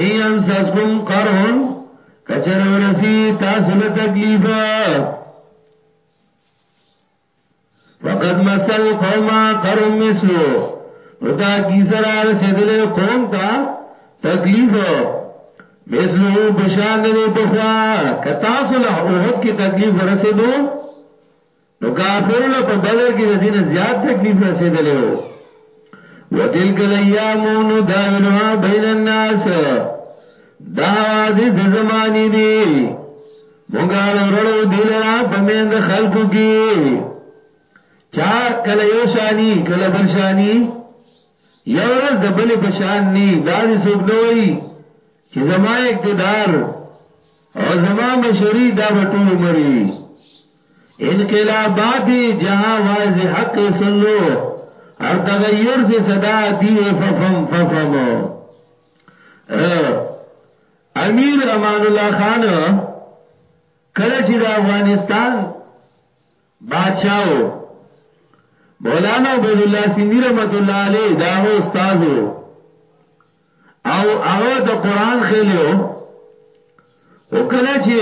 ایم سسکم قرون کچر ورسی تاسو له تکلیف وقد مسل قوم قرون مثلو نو تا کی سره رسیدلې قوم ته تکلیف مثلو بشان دې په خوا کتا صلح اوهد کی تکلیف ورسېدو نو کافرو له په بدر کې د دین زیات تکلیف رسیدلی وو وتلک الايام نداولها بین الناس دا حوادث د زمانی دی مونږه ورړو دلرا پمند خلقو کې چا کله یو شانی کله بل شانی یو ورځ د بل په شان ني دا دې څوک نه وای چې زما اقتدار او زما مشری دا ټول مري انقلاباتی جہاں واضح حق سن لو اور تغیر سے صدا آتی ہے ففم ففم امیر امان اللہ خان کله چې د افغانستان بادشاہو مولانا عبد الله سیندی رحمت الله علیه داغه استادو او هغه د قران خېلو او کله چې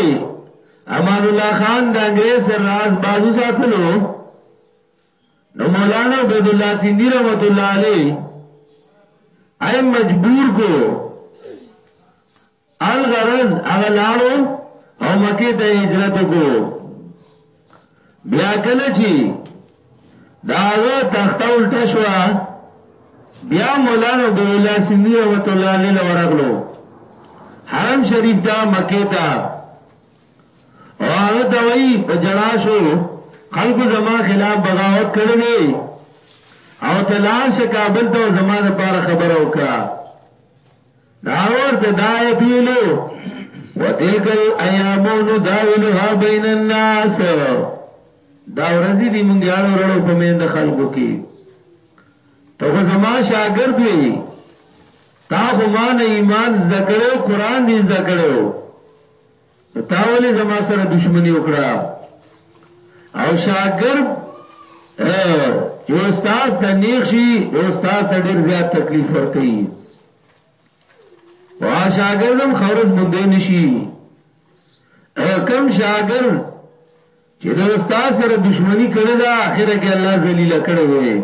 امان الله خان د انګريز سر راز بازو ساتلو نو مولانا عبد الله سیندی رحمت الله علیه اي مجبور کو الغرض هغه لاړو او مکه ته هجرت کو بیا کله چی داغه تخته الټه شو بیا مولانا ګولا سیندی رحمت الله علیه لورغلو حرم شریف ته مکه ته او هغه ته وی په جړا شو خلکو زما خلاف بغاوت کړی دی او تلار شه کابل ته زما د پاره خبره وکړه دا ورته دا آیت ویلو وتلک الایام نداولها بین الناس دا ورځی دی مونږه اړو رړو په مین د خلکو کې ته خو زما شاګرد وی تا خو ما نه ایمان زده کړو قران دې زده کړو نو تا ولی زما سره دشمنی وکړه او شاګرد استاد ته نیک شي استاد ته ډیر زیات تکلیف ور کوي وا شاګردم خورز مونږ نشي کم شاګرد چې د استاد سره دشمنی کړی دا اخره کې الله ذلیل کړی وي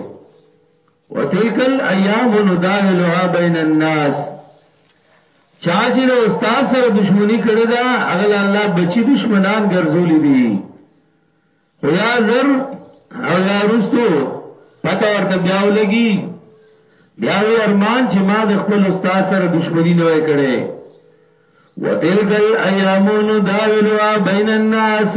وتلک الايام نداولها بين الناس چا چې د استاد سره دښمنی کړې ده اغل الله بچی دښمنان ګرځولې دي خو یا زر او یا رستو پته ورته بیا ولګي بیا وی ارمان چې ما د خپل استاد سره دښمنی نه وای کړې وتلک الايام نداولها بين الناس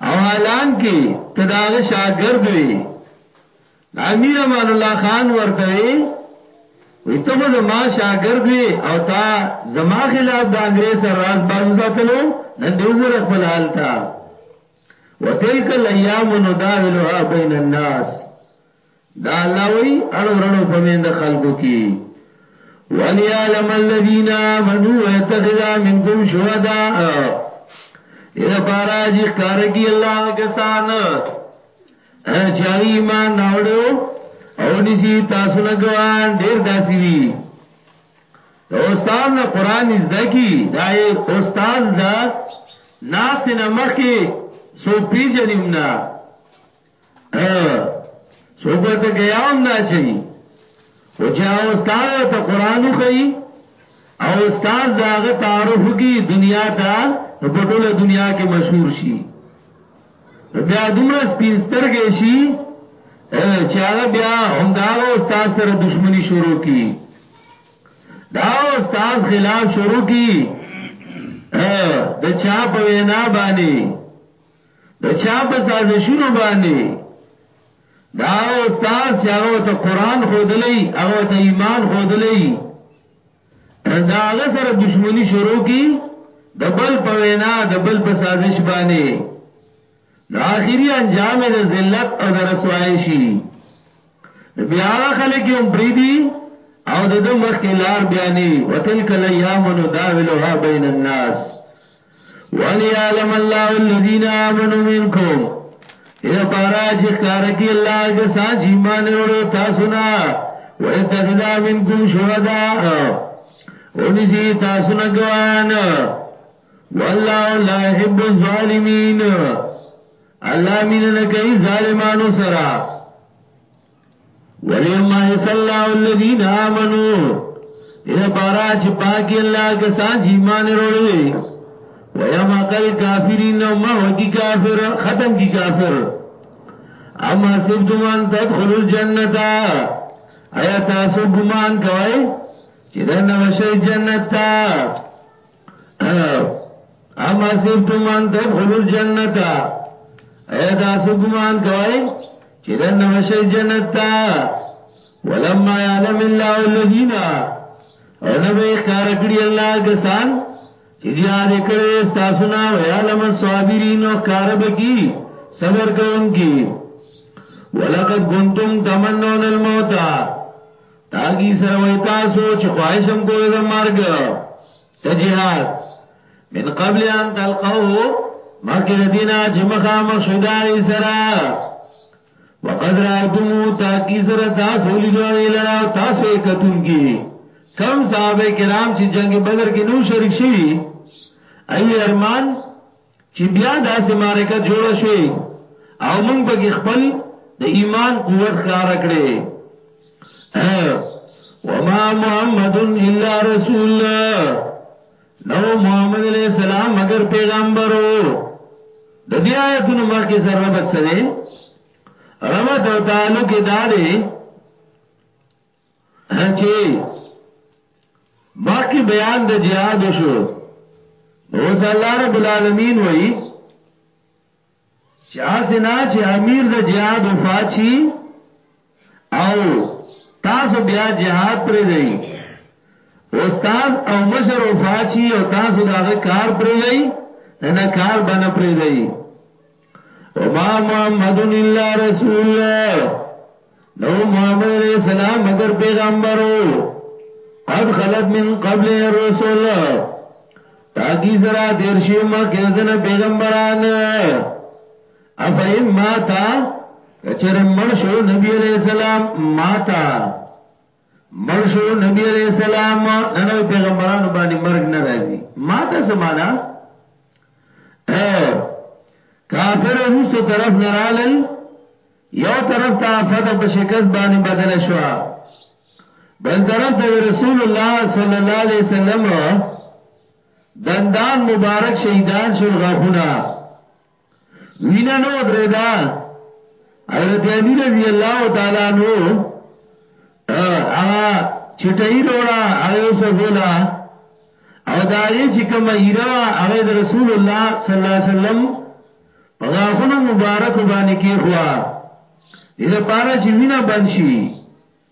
او اعلان کی ته داغه شاګرد وی امیر امان الله خان ورته وی وی ته خو زما شاګرد وی او تا زما خلاف د انګريز سره راز بازو ساتلو نن دی وګوره خپل حال تا وتلک الايام نداولها بین الناس دا الله وی اړو رړو په مین د خلکو کی وليعلم الذين آمنوا ويتخذ منكم شهداء اذا فراج کارگی الله کسان چاوی ایمان ناوړو او نسی تاسو نه ګوان ډیر داسی وی استاد نه قران زده کی دا استاد دا ناس نه مخی سو پیجنیم نه څوک ورته غیا هم نه چي او چې استاد ته قران وخی او استاد داغه تعارف کی دنیا ته په ټوله دنیا کې مشهور شي بیا دومره سپینسترګې شي چې هغه بیا همداغه استاد سره دښمنی شروع کی دا استاد خلاف شروع کی د چا په وینا باندې د چا په سازشونو باندې دا استاد چې هغه ته قران خودلې هغه ته ایمان خودلې دا هغه سره دښمنی شروع کی د بل په وینا د بل په سازش باندې د اخیری انجام د ذلت او د رسوایی شي نو بیا هغه خلک هم بریدي او د د مخ کې لار بیانې وتلک الايام نداولها بین الناس وليعلم الله الذين امنوا منكم اذا بارا چې کار کې الله هغه سان چې ایمان ورو تاسو نه ويتخذ منكم شهداء اونې چې تاسو نه ګوان والله لا يحب الظالمين الله مين نه کوي ظالمانو سره ولیم ایس الله الذین آمنو اذا پارا چې پاکي الله که سان چې ایمان وروړي ويم اقل کافرین او ما وکی کافر ختم کی کافر اما سب دوان تدخل الجنت ایا تاسو ګمان کوئ چې دا نو شي جنت ته اما سیبتم ان تدخلوا الجنه ایا تاسو ګمان کوئ چې د نوشي جنت ته ولما يعلم الله الذين او نه به کار کړی الله کسان چې یاد کړي تاسو نه ویالم صابرین او کار بکی صبر کوونکی ولقد كنتم تمنون الموت تاګي سره وای تاسو چې خواهشم کوله د مرګ د جهاد من قبل ان تلقوه مکه د دینه چې مخامخ شیدای سره وقد رایتمو تاګي سره تاسو لیدل لرا تاسو کتون کی کم صحابه کرام چې جنگ بدر کې نو شریک شي ای ارمان چې بیا داسې معرکه جوړه شوې او موږ به کې خپل د ایمان قوت ښکارا کړې وما محمد الا رسول نو محمد علیہ السلام مگر پیغمبرو د دې آیتونو مخکې سره ربط سره ربط او تعلق داري چې مخکې بیان د جهاد شو اوس الله رب العالمین وایي چې اسنا چې امیر د جهاد وفات شي او تاسو بیا جهاد پرې دی استاد او مشر وفات شي او تاسو داغه کار پرې دی نه کار باندې پرې دی وما محمد الا رسول نو محمد علیہ السلام مگر پیغمبرو قد خلت من قبل الرسل تاکی سرا تیر شیو مکردن پیغمبران افایم ماتا کچر مر شو نبی علیہ السلام ماتا مړ شو نبی علیہ السلام نه نو پیغمبرانو باندې مرګ نه راځي ما ته سمانا کافر روسو طرف نه رالل یو طرف ته فتح په شکست باندې بدل شو بل طرف ته رسول الله صلی الله علیه وسلم دندان مبارک شهیدان شول غاخونه وینا نو درېدا حضرت علی رضی الله تعالی عنہ هغه چټي روړه هغه سوزولا او دا یې چې کوم ایروا هغه د رسول الله صلی الله علیه وسلم په غاخونو مبارک باندې کې خوا دې لپاره چې وینا بند شي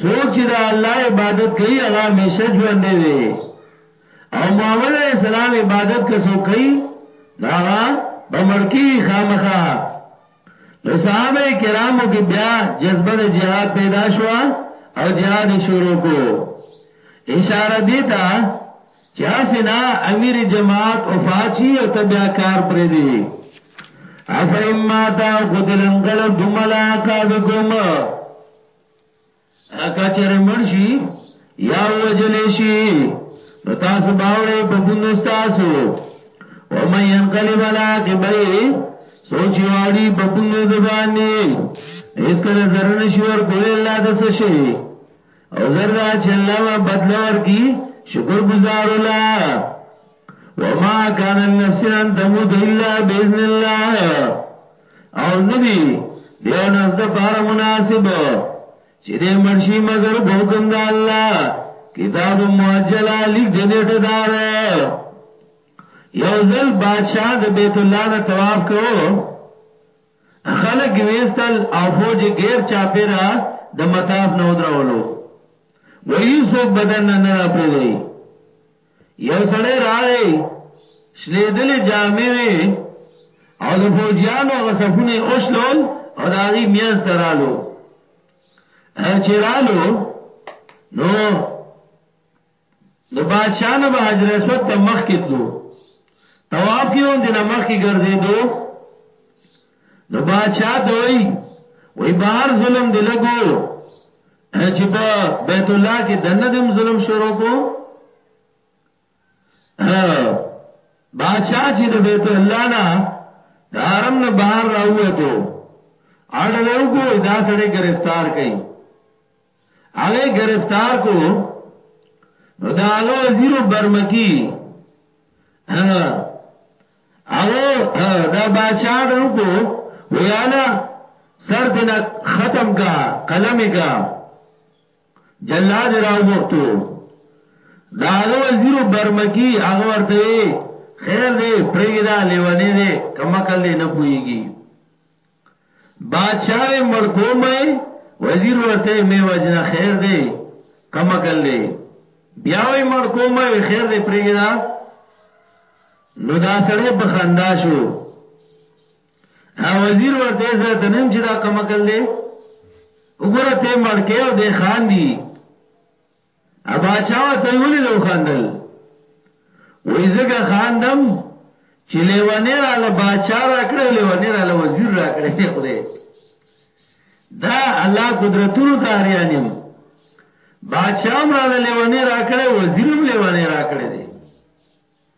څوک چې د الله عبادت کوي هغه همیشه ژوند دی او محمد علیہ السلام عبادت کسو کوي داغه بمړکی خامخا نو صحابه کرامو کې بیا جذبه د jihad پیدا شو او jihad شروع کو اشاره دیتا چې اسنا امیر جماعت او فاچی او تبیا کار پرې دی افهم ما تا قتلن قل دملا کا بكم کچر مرشی یا وجل شي نو تاسو باورې په بونو تاسو او مې انقلب علا قبي سوچ واړي په بونو د باندې اس کله زرن شي ور کوی الله د څه شي او زر دا چې الله ما بدل ورکی شکر گزار ولا وما كان النفس ان تموت الا باذن الله او ندی دیو نفس د پاره مناسب چې دې مرشي مگر په حکم د الله کتاب مؤجلا لیک دې نیټه دار یو ځل بادشاہ د بیت الله نه طواف کو خلک ویستل او فوج غیر چاپیره د مطاف نه ودرولو و هیڅوک بدن نه نه راپریدي یو سړی راغی شلیدلې جامې وي او د فوجیانو غصفونه اوشلول او د هغه میز ترالو چرالو نو د بادشاه نه به حجر اسود ته مخ کې تلو طواف کې هم دنه مخ کې ګرځېدو نو بادشاہ ته وای وای بهر ظلم دی لګو چې په بیت الله کې دنه دم ظلم شروع کو بادشاہ چې د بیت الله نه د حرم نه بهر راووتو اړه وګو دا سړی گرفتار کړي هغه گرفتار کو نو دا هغه وزیر برمکی هغه دا بادشاہ ډو کو ویاله سر دنا ختم کا قلم کا جلاد راو وختو دا هغه وزیر برمکی هغه ورته خیر دې پرېګدا لیوانې دې کمکل نه پويږي باچا وی مړ کوم وزیر ورته می وجنه خیر دی کم عقل دی بیا وی مړ کوم وی خیر دی پرېګدا نو دا سړی په خندا شو ها وزیر ورته زه ته نیم چې دا کم عقل دی وګوره ته مړ کې او د خان دی باچا ته ویل لو خندل وای زګه خاندم چې لیوانه را له باچا را کړې لیوانه را له وزیر را کړې ته خو دې دا الله قدرتونو ته اړیانم باچا هم را له لیوانه را کړې وزیر هم لیوانه را کړې دې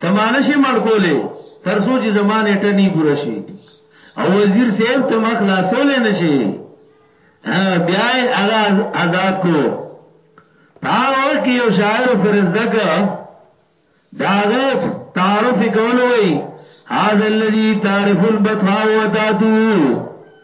ته ما نه شې مړ کولی تر څو چې زما نیټه نی پوره شي او وزیر صاحب ته ما خلاصولی نه شي بیا یې هغه آزاد کو په هغه وخت کې یو شاعر فرزدک د هغه تعارف کول وایي هذا الذي تعرف البطحاء وتاتو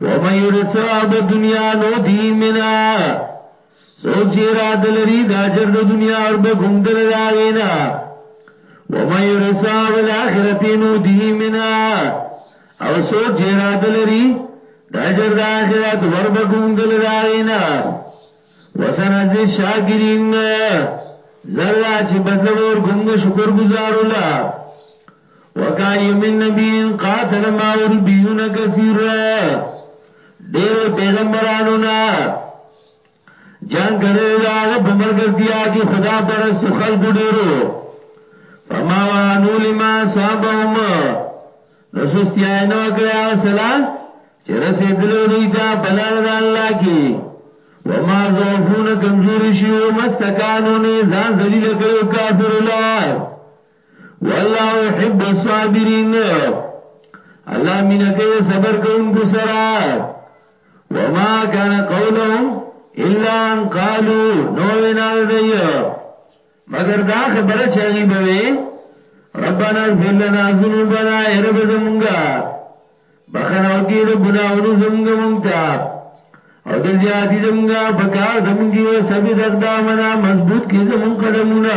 ومن يريد ثواب الدنيا نوتي منا سوچ چې را دلري د اجر د دنیا او به کوم دل راغینا ومن يريد ثواب الاخرة نوتي منا او سوچ چې را دلري د اجر د اخرت ور به کوم دل راغینا وسنجي شاکرین زرا چې بدلور کوم شکر گزار الله وکای من نبین قاتل ما وربیون کثیر ډیر پیغمبرانو نا جنگ کړو دا په ملګرتیا کې خدا پرست خلق ډیرو فما وانو لما صابهم نو سستیا نه وکړه هغه سلا چې رسیدلو دی دا بلار د الله کې وما ضعفون کمزوري شي او مستکانو نه ځان ذلیل کړو کافر الله والله يحب الصابرين الله مين کوي صبر کوونکو سره وما كان قولهم الا ان قالوا نو وینا دی مگر دا خبره چاغي بوي ربنا اغفر لنا ذنوبنا اے رب زمونږه بخناو کې د ګناونو زمونږه مونږ ته او د زیاتی زمونږه بکار زمونږه سبي دغدامنا مضبوط کې زمونږ قدمونه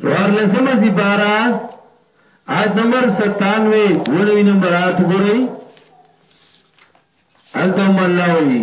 څوارلسمه سپاره آیت نمبر 97 دونوي نمبر آیت ګورئ التم الله وی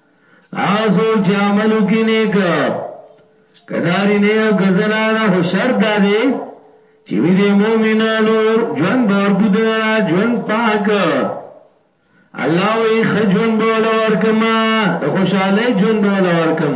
آسو چې عملو کې نیک کناری نه او غزنانا خو شرط دا دی چې وی دې مؤمنانو ژوند باور ګدرا ژوند پاک الله وی خجون بولا ورکما د خوشاله ژوند بولا ورکم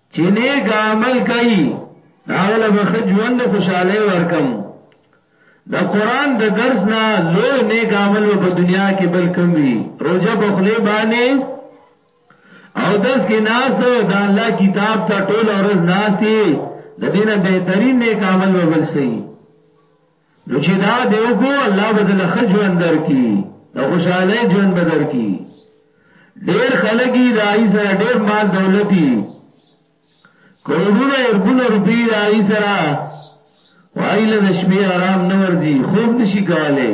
چې نیک عمل کوي هغه له بخ ژوند خوشاله ورکم د قران د درس نه لوی نیک عمل په دنیا کې بل کم وي روزه په خلی باندې او درس کې ناس د الله کتاب ته ټول ورځ ناس دي د دینه بهترین نیک عمل وبل سي نو چې دا دی وکړو الله به دل ښه ژوند درکړي د خوشاله ژوند به درکړي ډېر خلګي د ای سره ډېر مال دولتي کروڑونه اربونه روپی د ای سره وایله د شپې آرام نه ورځي خوب نشي کولای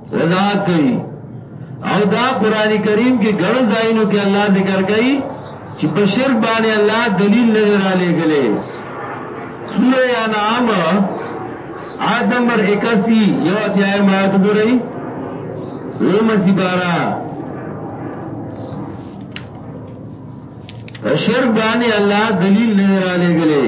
وضاحت کوي او دا قران کریم کې ګڼ ځایونو کې الله ذکر کوي چې په شرک باندې الله دلیل نه را لګلې سوره انعام آیت نمبر 81 یو اتیاي ما ته ګورئ او مسی بارا شرک باندې الله دلیل نه را لګلې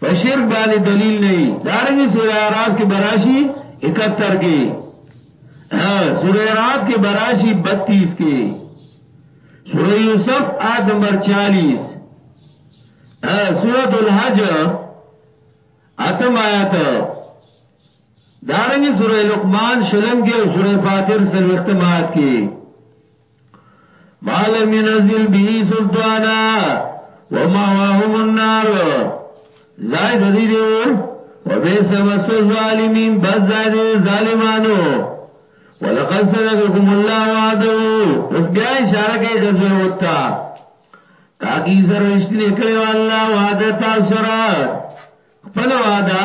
په شرک باندې دلیل نه وي دارنګه سوره اعراف کې براشي 71 کې سوره اعراف کې براشي 32 کې سوره یوسف آیت نمبر 40 سوره الحج اتم آیت دارنګه سوره لقمان شلم کې او سوره فاطر سلوختم آیت کې ما لم ينزل به سلطانا وما واهم النار زائد دې دې اور وبئس مس الظالمين بس زائد ظالمانو ولقد صدقكم الله وعده اوس بیا اشاره کوي غزوه وتا تاکي سر رښتینه کړو الله وعده تاسو سره خپل وعده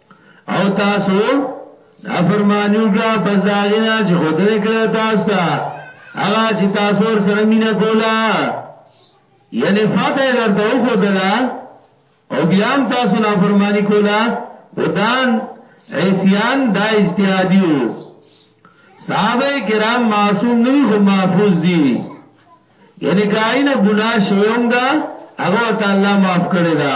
او تاسو افرمانی وکړه پس دا غینا چې خودنه کړه تاسو ته هغه چې تاسو ور سره مینا کولا یعنی فاتح درته وکړه او بیا هم تاسو نافرمانی کولا ودان عصیان دا اجتهادیو صحابه کرام معصوم نه خو محفوظ دي یعنی کاینه ګناه شوم دا هغه تعالی معاف کړی دا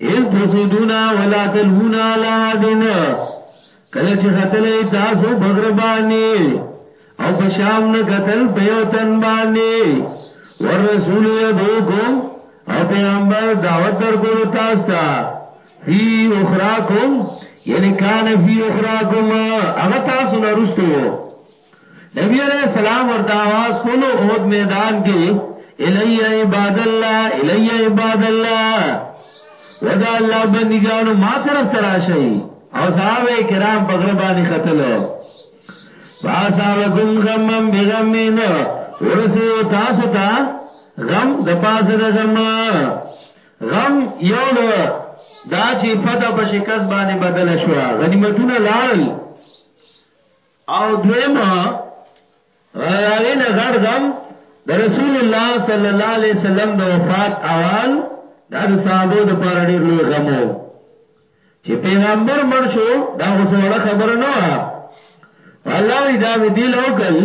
اذ تصعدون ولا تلوون على احد کله چې قتلې تاسو بغربانی او بشام نه قتل په یو تن باندې ورسول یدوکم او پیغمبر دعوت درکول تاسو ته فی اخراکم یعنی کان فی اخراکم هغه تاسو نه رسو نبی علیہ السلام ورته आवाज کولو اود میدان کې الی عباد الله الی عباد الله ودا الله بندګانو ما طرف تراشی او صحابه کرام په غربانی قتل فاصابکم غمم بغمین ورسیو تاسو ته غم د پاسه د غم غم یو له دا چې پته په شکست باندې بدل شو غنیمتونه لاړل او دویم راغی نه غړ غم د رسول الله صلی الله علیه وسلم د وفات اعوان دا د صحابه د پاره ډیر لوی غمو چې پیغمبر مړ شو دا اوس وړه خبره نه و الله وی دا وی دی لوکل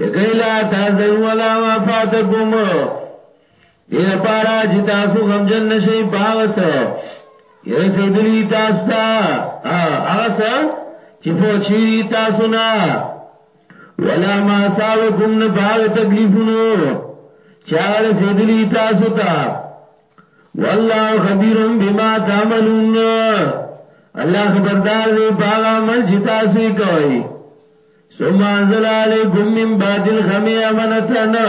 لګیلا تاسو ولا ما فاتکم دې لپاره چې تاسو غمجن نشئ پاوس چې رسیدلی تاسو ته هغه څه چې فوچی تاسو نه ولا ما ساوکم نه باغ تکلیفونو چا رسیدلی تاسو ته والله خبير بما تعملون الله خبردار دی باغ عمل چې تاسو کوي ثم انزل عليكم من بعد الخميامنتنا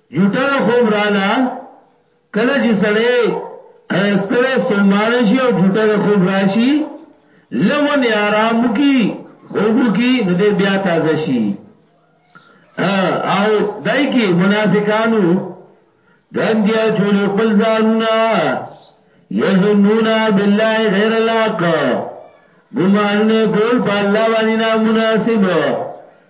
جوټل خوب رالا کله چې سړی ایستره سومبال شي او جوټل خوب راشي لون آرام کی خوب کی نو دې بیا تازه شي او دای کی منافقانو ګنجیا چول خپل ځانونه یظنون بالله غیر لاق ګمانونه کول په الله باندې نامناسب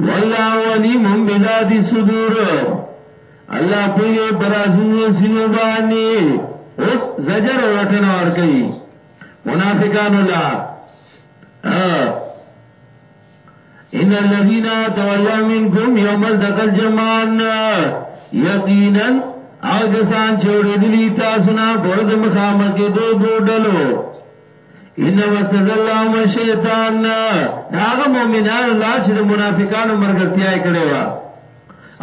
والله علیم بذات الصدور الله پوهه برازونو سینو باندې اوس زجر ورټنه ور کوي منافقان الله ان الذين تولوا منكم يوم التقى الجمعان یقینا او کسان چې ورېدلی تاسو نه پرد مخامخې دوه ډلو ان وسد الله من شیطان داغه مؤمنانو لا چې د منافقانو مرګرتیا کړي وا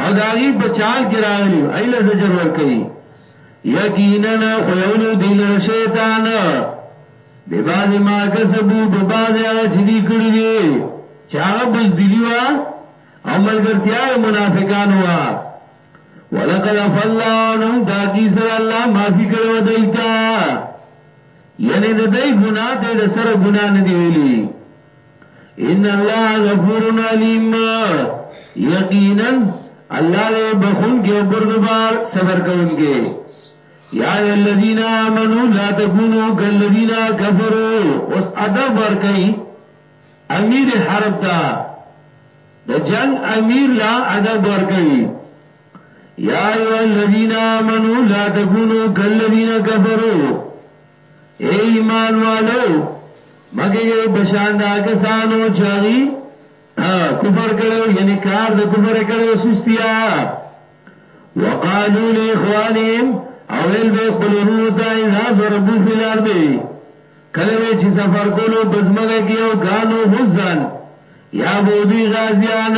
او داغي په چال کې راغلی ایله زجر ور کوي یقینا خو یولو دی لر شیطان به باز ما کسبو به باز هغه چې دی کړی دی چې هغه بزدلی وا او ملګرتیا منافقان وا ولقد فلانهم تاکي سره الله معافي کړو دایته یعنی د دای ګناه ته د سره ګناه نه دی ویلی ان الله غفور علیم یقینا الله دې بخون کې او بردبار صبر کوونکې یا ای الذین آمنو لا تکونو کالذین کفرو اوس ادب ورکي امیر حرب دا د جنگ امیر لا ادب ورکي یا ایو الذین آمنو لا تکونو کالذین کفرو اے ایمان والو مګه یې بشان دا کسانو چاغي کفر کړو یعنی کار د کفر کړو سستیا وقالو لاخوانهم اول به خپل ورونو ته اذا ضربو فی الارض کله چې سفر کولو بزمګه کې او غانو حزن یا بودی غازیان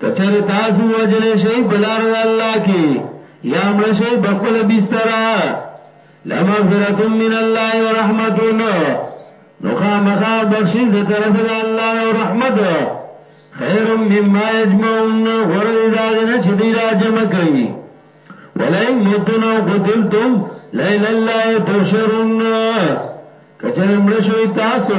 که چېرې تاسو وجل شئ په لار د الله کې یا مړ شئ په خپل بستر لمغفرة من الله ورحمتون نو خامخا بخشش د طرف د الله او رحمت خیر مما یجمعون غره دا غنه چې دی را جمع کوي ولئن متون او قتلتم لیل الله تحشرون کچره مړ شوی تاسو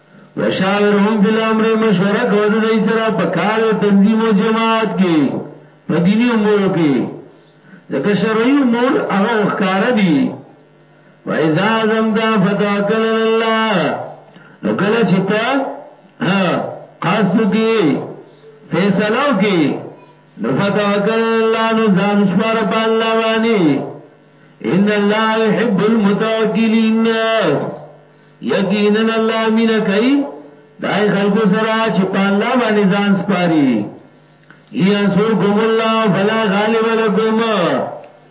وشاورهم فی الامر مشوره کو د دې سره په کار تنظیم او جماعت کې په دینی امور کې ځکه شرعي امور هغه وکړه دي وایذا اعظم دا فتوکل الله نو کله چې ته ها قاصد کې فیصلو کې نو فتوکل الله نو ځان سپار په الله باندې ان الله يحب المتوکلین یقینا الله مين کوي دای خلکو سره چې په الله باندې ځان سپاري یا سر کوم الله فلا غالب لكم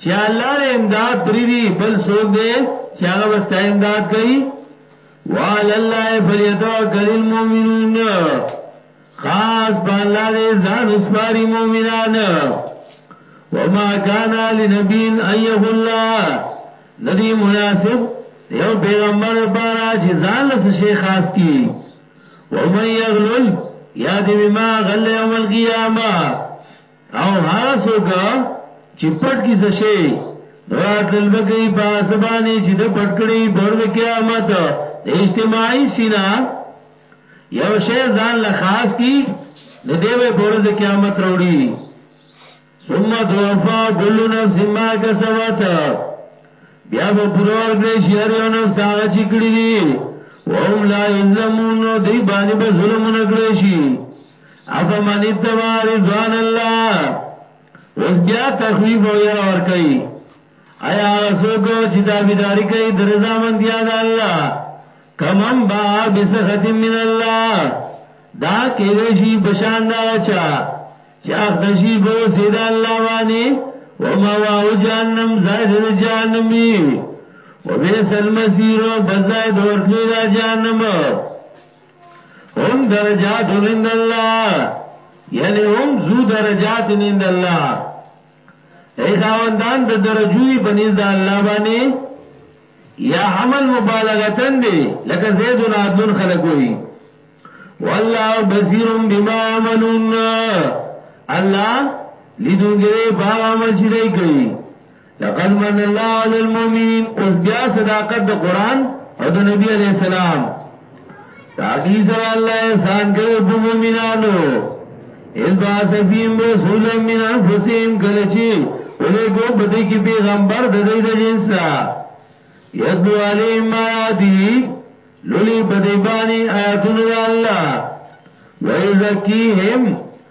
چې الله نه امداد پریدي بل څوک دی چې هغه وستا امداد کوي وعلى الله فليتوكل المؤمنون خاص بالله دې ځان اسپاري مؤمنان وما كان لنبي ان يغل ندي مناسب یو پیغمبر بارا چې ځان له شي خاص کی ومن يغلل یا دې بما غل يوم القيامه او هغه څوک چې پټ کی څه شي راتل بګي په سبانه چې د پټ کړي برد قیامت د اجتماعي سینا یو شی ځان له خاص کی د دې به برد قیامت وروړي ثم توفا كل نفس ما كسبت بیا به پرور کړی شي هر یو نفس هغه چې کړی دی وهم لا یظلمون دی باندې به ظلم نه کړی شي افمن اتبع رضوان الله اوس بیا تخویف او ير اور کوي ایا غسو کو چې دا بيداری کوي د رضا من دی دا الله کمم با بسخط من الله دا کېږي شي بشان دا چا چې اخدشي بو سید الله وانی و ما واو جهنم زائد جهنمی و بیس المسیر و بزائد ورتلی دا جهنم هم درجات عند الله یعنی هم ذو درجات عند الله ای خاوندان د درجوی بنیز د الله باندې یا حمل مبالغتن دی لکه زید و عدلون خلقوی والله بصیر بما عملون الله لیدونګره باغ عمل چې دی کوي لقد من الله على المؤمنين اوس بیا صداقت د قران او د نبی عليه السلام تاکي سره الله احسان کوي په مؤمنانو اس باسفیم رسول من انفسهم کلچی ولی گو بدی کی پیغمبر ددی دا جنس را یدلو علیم آیاتی لولی بدی بانی آیاتون دا اللہ ویزکیهم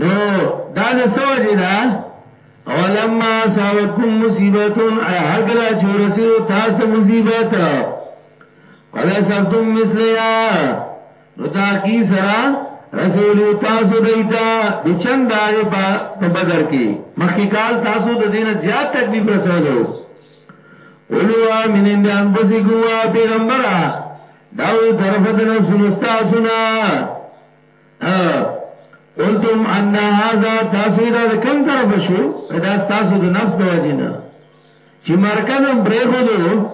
نو دا د سوجي دا اولما صاحبتكم مصیبتون اي هر کله چې ورسیو تاسو مصیبت قد سبتم مثلیا نو دا کی سرا رسول تاسو دیتا د چند داغه په بدر کې مخکې کال تاسو د دینه زیات تکلیف رسولو قولوا من عند انفسكم پیغمبره داو طرف د نفسونو تاسو نه قلتم ان هذا تاسو دا کم طرف شو دا تاسو د نفس د وجنه چې مرکز هم پرې خو دو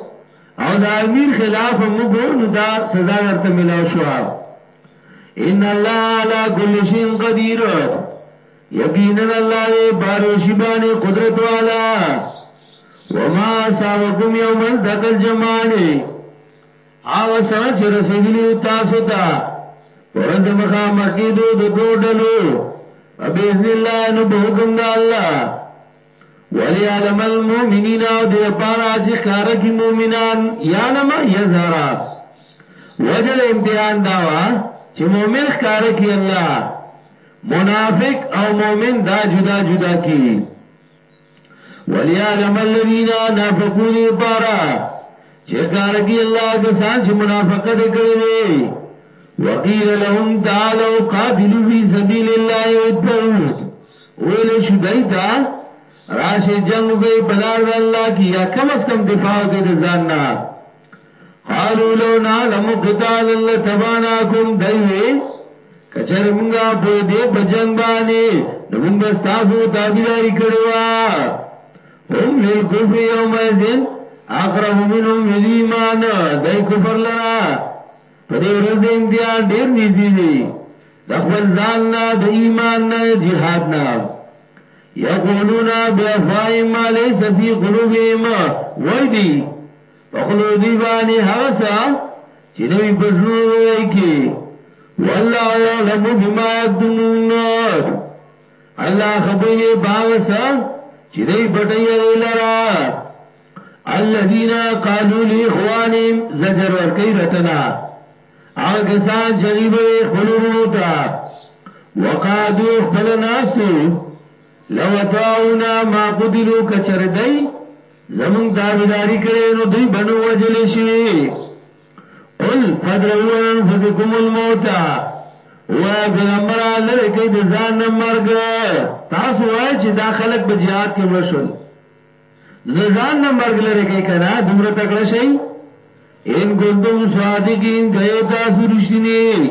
او دا امیر خلاف موږ نو دا سزا درته ملاو شو ان الله على كل شيء قدير یقینا الله دې بارو شی باندې قدرت والا وما صابكم يوم التقى الجمعان هغه سره چې رسیدلی او تاسو ته ورنځ مخه مخکیدو د دوه ډلو باذن الله نو به حکم د الله ولی علم المؤمنین او د پاره چې کار کی مؤمنان یا لم یزرا وجل امتحان داوا چې مؤمن کار کی الله منافق او مؤمن دا جدا جدا کی وليعلم الذين نافقوا دي پارا چې کار کوي الله کسان چې منافقت کوي دي وقيل لهم تعالوا قاتلوا في سبيل الله وادعوا ویل شو دایتا راشه جنگ کوي بلار الله کی یا کم اس کم دفاع کوي ځان نه قالو لو نعلم قتال الله تباناکم دیویس کچر مونږه په دې په جنگ باندې نو مونږ به تاسو تابعداري کړو هم للکفر یوم ازن اقرب منهم للایمان دای کفر لرا په دې ورځ د امتحان ډیر نږدې دي د خپل ځان نه د ایمان نه jihad نه یقولون بیافای ما لیس فی قلوبهم وای دی په خلو دی باندې هغه څه چې نوی پښنو وای کی والله علم بما يدمون الله خبرې باغ څه چې دی پټي لرا الذين قالوا لاخوانهم زجر ور کوي رتنا هغه کسان چې دی به خپل ورونو ته وقادو خپل ناسو لو تاونا ما قدلو کچردئی زمونږ تابعداري کړې نو دوی بنو وجل شي قل فدروا عن انفسكم الموت وای پیغمبر لری کې د ځان نه مرګ تاسو وای چې دا خلک به jihad کې وشول د ځان نه مرګ لری کې کنه دومره تکړه شي ان کوتم صادقین کئ تاسو رښتینی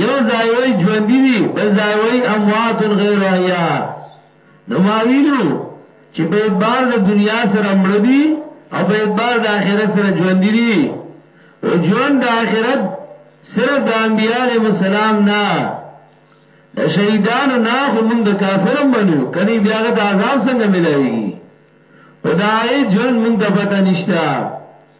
یو ځای وای ژوندۍ دي بل ځای وای اموات غیر احیا نو ما ویلو چې په اعتبار د دنیا سره مړ دي او په اعتبار د آخرت سره ژوند دي او ژوند د آخرت صرف د انبیاء علیهم السلام نه د شهیدانو نه خو موږ د کافرم منو کني بیا غت عذاب څنګه ملایږي خدای ژوند موږ د پته نشته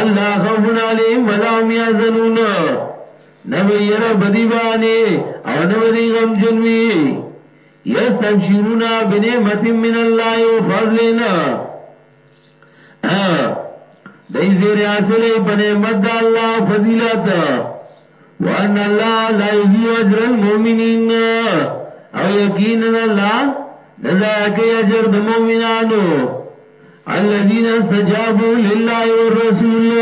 الله خوف عليهم ولا هم يحزنون نه به ير بدی باندې او نه به دی غم جنوي يستبشرون بنعمت من الله وفضل دای زیر حاصلې په نعمت د الله فضیلت وان الله لا یضيع اجر المؤمنین او یقینا الله نزا کوي اجر د مؤمنانو الذين استجابوا لله والرسول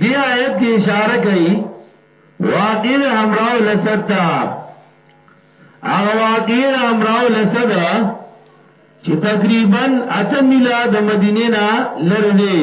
دی آیت کې اشاره کوي واقعي د همراو لسد تا هغه واقعي د همراو لسد چې تقریبا اته میله د مدینې نه لري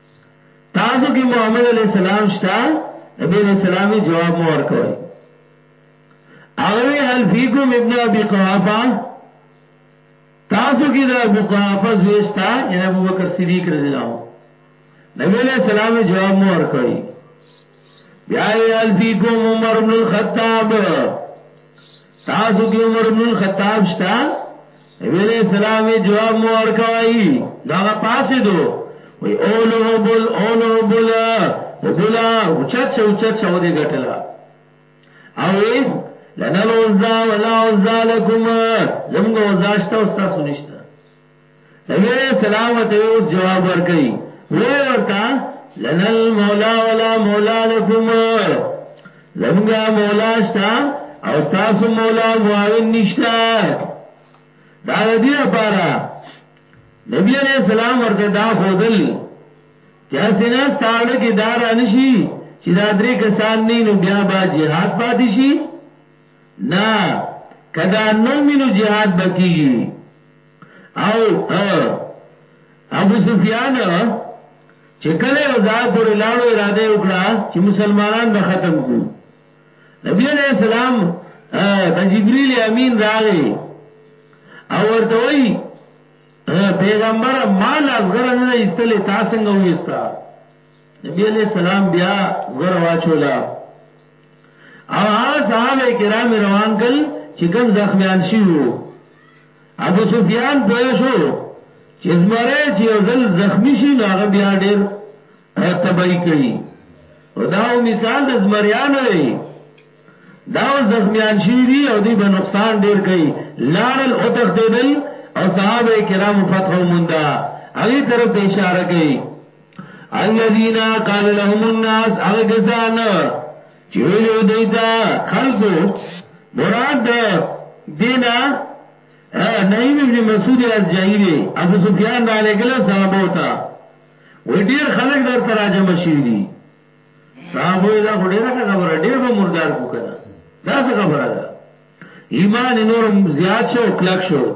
تاسو کې محمد علی السلام شتا نبی علیہ السلام جواب مو ورکوي اوی هل فیکم ابن ابي قحافه تاسو کې د ابو قحافه زیشتا یعنی ابو بکر صدیق رضی الله عنه نبی علیہ السلام جواب مو ورکوي بیا یال فیکم عمر بن الخطاب تاسو کې عمر بن الخطاب شتا نبی علیہ السلام جواب مو ورکوي ناغه پاسې دو وی اوله بول اوله بول وبلا اوچت شو اوچت شو دې غټلا او لنا الوزا ولا وزا لكم زمغه وزاشتا او تاسو نشتا نبی علیہ السلام ورته اوس جواب ورکړي وی ورته لنا المولا ولا مولا لكم زمګه مولا شتا او تاسو مولا معاون نشتا دا دې لپاره نبی علیہ السلام ورته دا خودل چې اسنه ستاړه کې دار انشي چې دا درې کسان نه نو بیا با jihad پاتې شي نا کدا نو مینو جهاد بکیږي او ابو سفیان چې کله یو ځای پر لاړو اراده وکړه چې مسلمانان به ختم کو نبی علیہ السلام د جبرئیل امین راغی او ورته وی پیغمبر مال اصغر نه ایستلې تاسو څنګه وستا نبی علیہ السلام بیا زغره واچولا او هغه صحابه کرام روان کل چې کم زخمیان شي وو ابو سفیان پوه شو چې زمره چې یو ځل زخمی شي نو هغه بیا ډیر تبعی کوي او دا مثال د زمریان دی دا زخمیان شي دي او دی به نقصان ډیر کوي لارل او تختیدل او صحابه کرام فتح موندا هغه طرف ته اشاره کوي الذين قال لهم الناس هغه کسان چې ویلو دیتا خلقو مراد دینا نعیم ابن مسعود از جایری ابو سفیان را لګل صحابه وتا و ډیر خلک در تراجم شي دي صحابه دا ډیره خبره ډیر به مردار کو کنه دا څه خبره ده ایمان نورم زیات شو کلک شو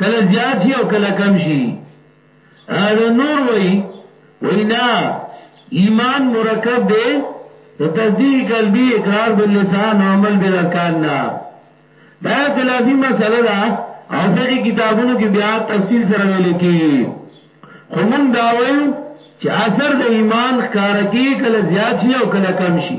کله زیات شي او کله کم شي دا نور وای وینا ایمان مرکب دی د تصدیق قلبی اقرار باللسان او عمل بالارکان نه دا اختلافي مسله ده او فقہی کتابونو کې بیا تفصیل سره ویل کیږي خو موږ دا وایو چې اثر د ایمان ښکار کې کله زیات شي او کله کم شي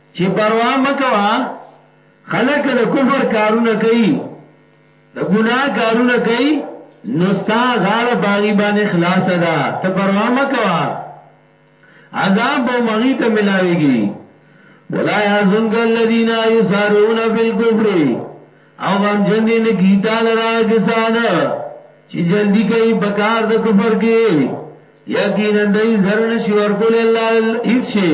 چې پروا مکوا خلک د کفر کارونه کوي د ګناه کارونه کوي نو ستا غاړه باغی باندې خلاص ده ته پروا مکوا عذاب او مغی ته ملاويږي ولا يحزنك الذين يسارعون في الكفر او غم جن دي نه کیتا لرا کسان چې جلدی کوي بکار د کفر کې یقینا دای زرن شي ورکول الله هیڅ شي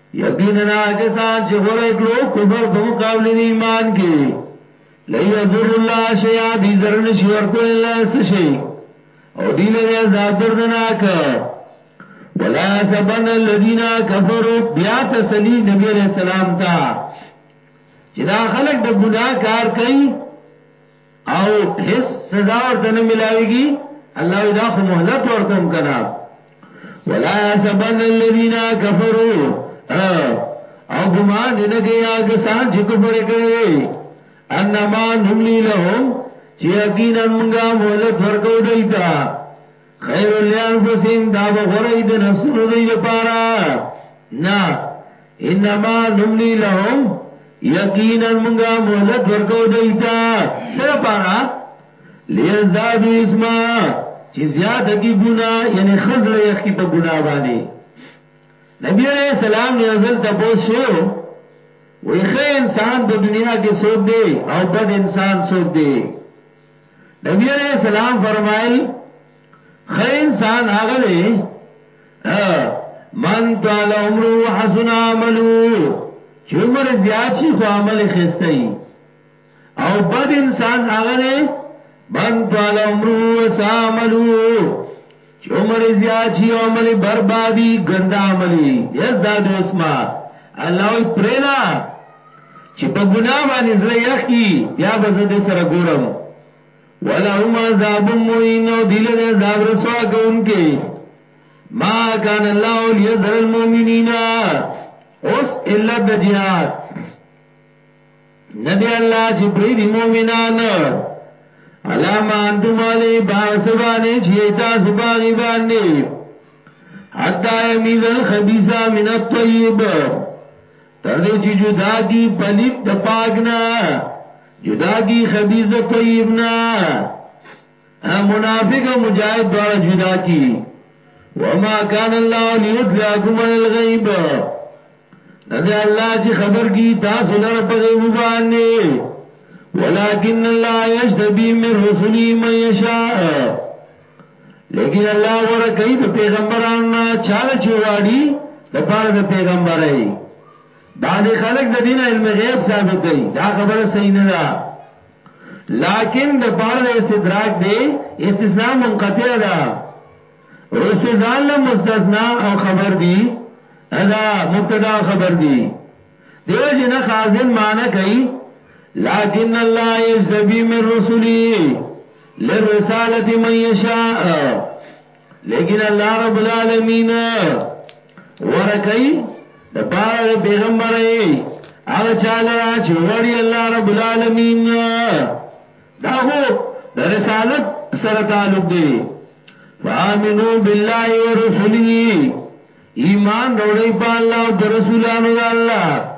یقینا هغه کسان چې غوړه کړو کفر په مقابله د ایمان کې لای ضر الله شیا دی ضرر نشي ورکول الله څه شي او دی له عذاب دردناک ولا سبن الذين كفروا بیا تسلی نبی علیہ السلام ته چې دا خلک د ګناه کار کوي او هیڅ سزا ورته نه ملاویږي الله وی دا خو مهلت ورکوم کنا ولا سبن الذين كفروا او ګمان دې نه کوي هغه سان چې کفر کړي انما نملي لهم چې یقینا موږ مهلت ورکو دیتا خیر لانفسهم دا غره د نفسونو دی لپاره نه انما نملی لهم یقینا منګه مهلت ورکو دیتا سره پارا لیزدادو اسما چې زیات کی ګنا یعنی خزر یخ کی په ګنا باندې نبی علیہ السلام نے ازل تپوس شو وی خی انسان په دنیا کې سوک دی او بد انسان سوک دی نبی علیہ السلام فرمایل خی انسان هغه دی من طال عمر وحسن عملو چې عمر زیات شي خو عمل خستای او بد انسان هغه دی من طال عمر وساملو چې عمر زیات شي او عمل بربادي ګنده عملي یزداد اسما الله وی پریدا چې په ګناه باندې زړه یخي بیا به زه دې سره ګورم ولهم عذاب مهین او دل دې عذاب رسوا کوونکې ما کان الله لیذر المؤمنین اوس الا د جهاد ندی الله چې پریدي مؤمنان علاما انتم علی باغ سبانی چې تاسو باغ باندې حتا یمیز الخبیث من الطیب تر دې چې جدا کی پلیت د پاک نه جدا کی خبیث د طیب نه منافق او مجاهد دواړه جدا کی وما كان الله ليطلعكم على الغيب ندی الله چې خبر کی تاسو لره په غیب باندې ولكن الله يجتبي من رسله من يشاء لیکن الله ور کوي د پیغمبرانو نه چاله چواړي د پاره د پیغمبرای باندې خلق د دین علم غیب ثابت دی دا خبره صحیح نه ده لکن د پاره د استدراک دی استثناء منقطع ده رسو ځان له مستثنا او خبر دی ادا مبتدا خبر دی دیو جن خازن معنی کوي لکن الله یجتبی من رسلی للرسالت من یشاء لیکن الله رب العالمین ورکای د پاره د پیغمبر هغه چاله را چې وړي الله رب العالمین دا هو د رسالت سره تعلق دی فامنو بالله ورسوله ایمان وروړي په الله او رسولانو الله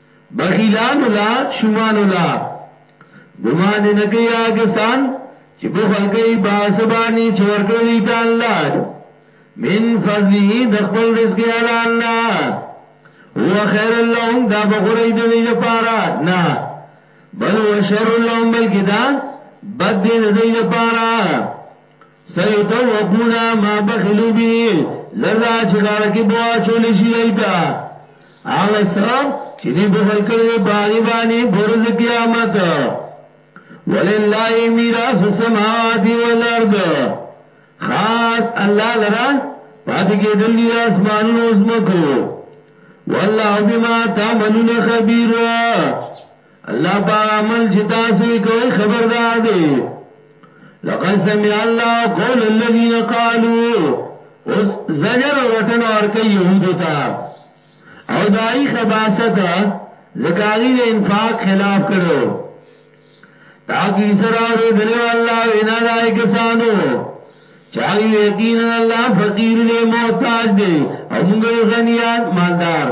بخیلانو لا شومانو لا ګمان دې نه کوي هغه کسان چې بخل کوي باغ سبانی چې ورکړي دي ته الله من فضله د خپل رزق اعلی الله هو خیر لهم دا بغری د دې لپاره نه بل هو شر لهم بلکې دا بد دې د دې لپاره سیطوقون ما بخلو به زرا چې غاړه کې بوا چول شي ایتا هغه سم چې دی بخل کړي باغی باندې پرز قیامت ولله میراث السماوات والارض خاص الله لرا پاتې کې دلی اسمانونو زمکو والله بما تعملون خبير الله په عمل چې تاسو کوي خبردار دی لقد سمع الله قول الذين قالوا اوس زجر ورټن اور کوي يهودو ته او دای خباست زکاغی د انفاق خلاف کړو تاکي سره اور دلیو الله وینا دای کسانو چاہی یقینا الله فقیر دی محتاج دی او موږ غنیان مالدار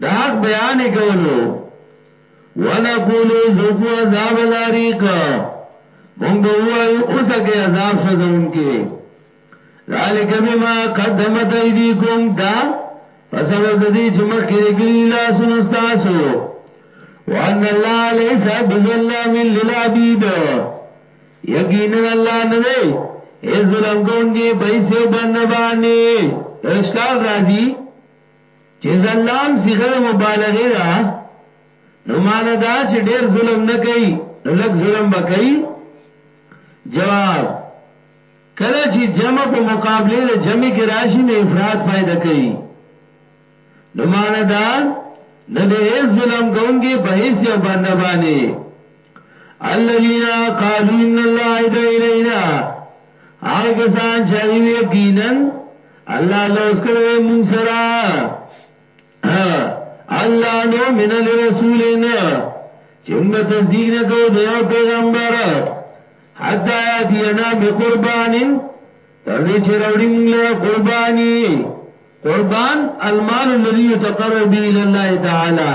د حق بیان کولو ونقولو ذوقو عذاب الحریق مونږ به وایو اوسکه عذاب سوزونکي ذالک بما قدمت ایدیکم دا پس او د دې چې مخکې لګلی لا سن تاسو وان الله ليس بظلام للعبید یقینا الله نه دی ای ظلم کوونکی پیسې باندې باندې اشکال راځي چې ظلام صيغه د مبالغه ده نو معنا دا چې ډېر ظلم نه کوي نو لږ ظلم به کوي جواب کله چې جمع په مقابله د جمع کې راشي نو افراد فائدہ کوي نو معنا دا نه دې ظلم کوونکې په هیڅ یو بنده باندې الذين قالوا ان الله عيد الينا هغه کسان چې وی یقینا الله لوس کړي مون سره الله نو من الرسولین چې موږ تصدیق نه کوو د یو پیغمبر حتا یاتینا بقربانین تر دې چې راوړي موږ له قرباني قربان المال الذي يتقرب به الى الله تعالی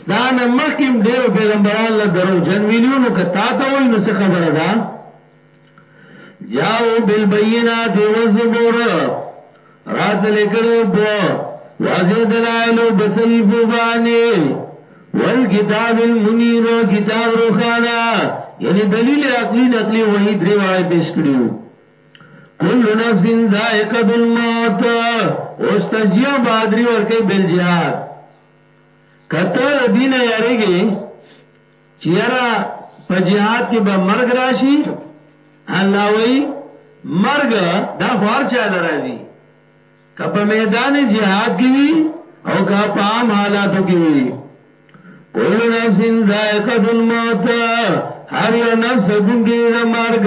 ستا نه مخکې هم ډېرو پیغمبران له دروغجن ویلیو نو که تا ته وایي نو څه خبره ده جاو بالبینات والزبور رات لیکلو په واضح دلائل او بصریف باندې والکتاب المنیر کتاب روخانا یعنی دلیل عقلی نقلی وحی دری وړای پیش کړیو کل نفس ذائقه الموت اوستجیا بادری ورکه بالجهاد کته د دین یریږي چې یرا په jihad کې به مرګ راشي الله وی مرګ دا خور چا درازي کپه میدان jihad کې وي او کا په عام حالاتو کې وي کل نفس ذائقه الموت هر یو نفس دونکي د مرګ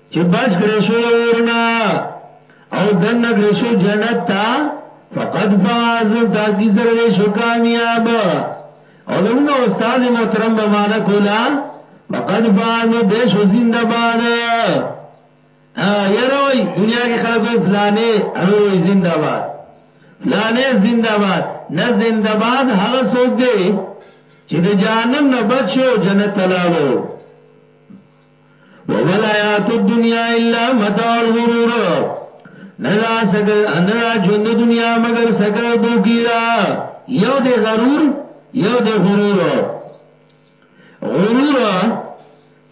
چې بچ کړې شو د اورنا او دنه کړې شو جنت ته فقط فاز تاکي سره دې شو کامیاب او دغه استاد محترم به معنا کولا فقط فاز دې شو زنده باد یاره وای دنیا کې خلک وای فلانه هغه وای زنده باد فلانه زنده باد نه زنده باد هغه څوک دی چې د جهنم نه بچو جنت ته لاړو وما الحیات الدنیا الا متاع الغرور ندا سکر ندا ژوند دنیا مگر سکر دوکي دا یو د غرور یو د غرور غرور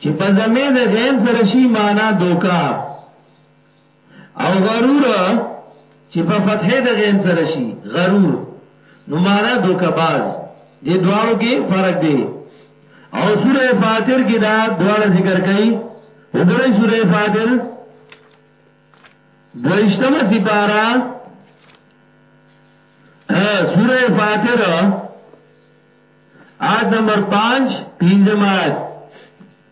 چې په زمې د غین سره شي معنا دوکا او غرور چې په فتحې د غین سره شي غرور نو معنا دوکباز دې دواړو کې فرق دی او سوره فاتر کې دا دواړه ذکر کړي وګورئ سوره فاتر دویشتمه سپارا سوره فاتر آیت نمبر 5 پنځم آیت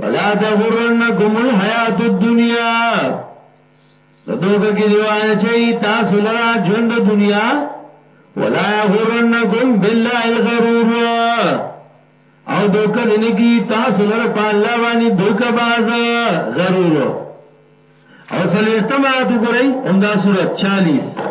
ولا تغرنکم الحیات الدنیا دوکه کې دیوانه چي تاسو لرا ژوند دنیا ولا یغرنکم بالله الغرور او دوکه دې کی تاسو لرا په الله باندې دوکه باز غرور او سلوختم آیات وګورئ همدا سورۃ 40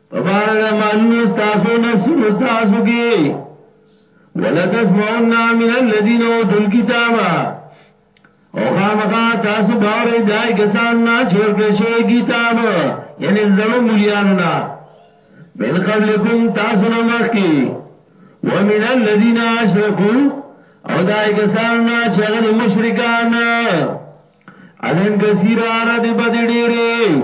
په بار د مالونو تاسو نفسونو تاسو کې ولتسمعنا من الذين اوتوا الكتاب او خامخا تاسو باور دای کسان نه چور کړی شوی کتاب یعنی زړو مليانو نه من قبلکم تاسو نه مخکی ومن الذين اشركوا او دای کسان نه چې هغه مشرکان اذن کثیر اره دی بدی ډیره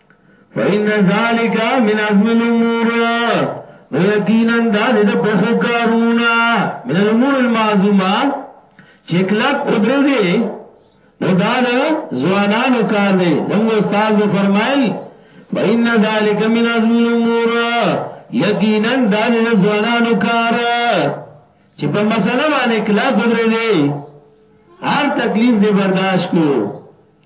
فإن ذلك من عزم الامور نو یقینا دا د پخو کارونو نه من الامور المعزومه چې کلک ودرځي نو دا د ځوانانو کار دی زموږ استاد به فرمایل فإن ذلك من عزم الامور یقینا دا د ځوانانو کار چې په مسله باندې کلک ودرځي هر تکلیف دې برداشت کو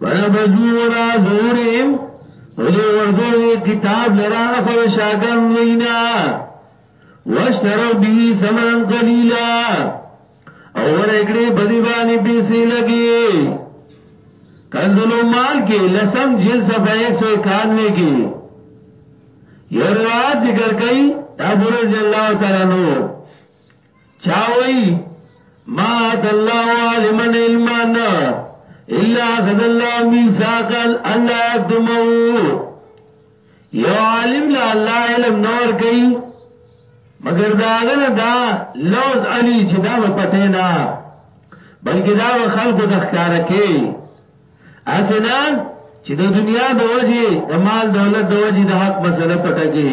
منا بزور زوریم او دی ورګړی کتاب لرا خو شاګان وینا واشترو به سمن قلیلا او ورګړی بدی باندې پیسې لګي کنزل مال کې لسم جلد صفحه 191 کې یو روایت ذکر کړي ابو رضی الله تعالی عنہ چاوئی ما آت اللہ عالما علما نا الا خد اللہ میساقا اللہ یکتمو یو عالم لا اللہ علم نور کئی مگر داغن دا لوز علی چی دا با پتے نا بلکہ دا با خلق دخکارکی اسنا چې د دنیا د وجې د مال دولت د وجې د حق مسله پټه کې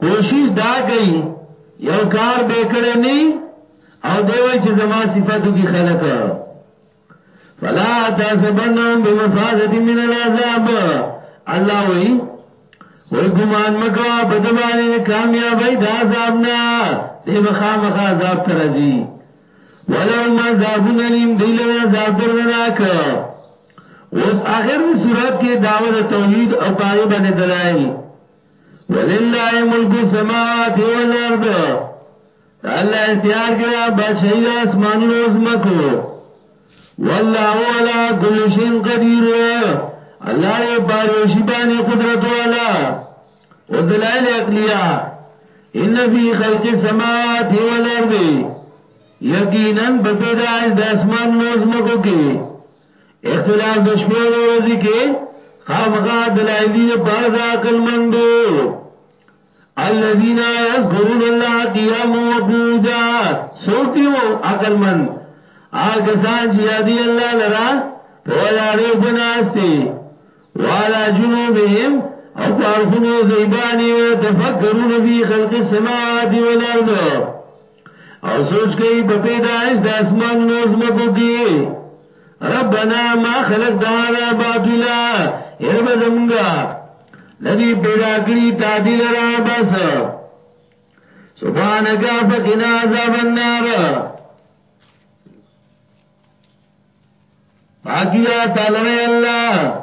کوشش دا کوي یو کار به کړی نه او دی وای چې زما صفاتو کې خلق فلا تاسبنهم بمفازه من العذاب الله وی وی ګمان مکو بدبانی کامیابی د عذاب نه دی بخامخ عذاب ترځي ولو ما عذاب نلیم دی له عذاب درناک اوس اخر صورت کې دعوت توحید او پاره باندې دلایل ولله ملک السماوات والارض الله اختیار کړه بادشاہي د اسمانونو او زمکو والله علا کل شین قدیر الله یې بارو شی باندې قدرت والا او دلایل عقلیه ان فی خلق السماوات والارض یقینا په پیدائش د اسمان نو زمکو کې اختلاف د شپې او ورځې کې خامخا دلایل دي په اړه د عقل مندو الذين يذكرون الله قياما وقعودا سوق دي وو عقل مند هغه سان چې یادي الله لرا په ولاړو بناسته والا جنوبهم او پارخونو زیبانی و تفکرون فی خلق السماوات والارض او سوچ کوي په پیدائش د اسمان نو زمکو کې ربنا ما خلق دارا باطلا ارب زمونگا ندی پیدا کری تا دیل را بس سبحانکا فقنا عذاب النار پاکی دا تعالی اللہ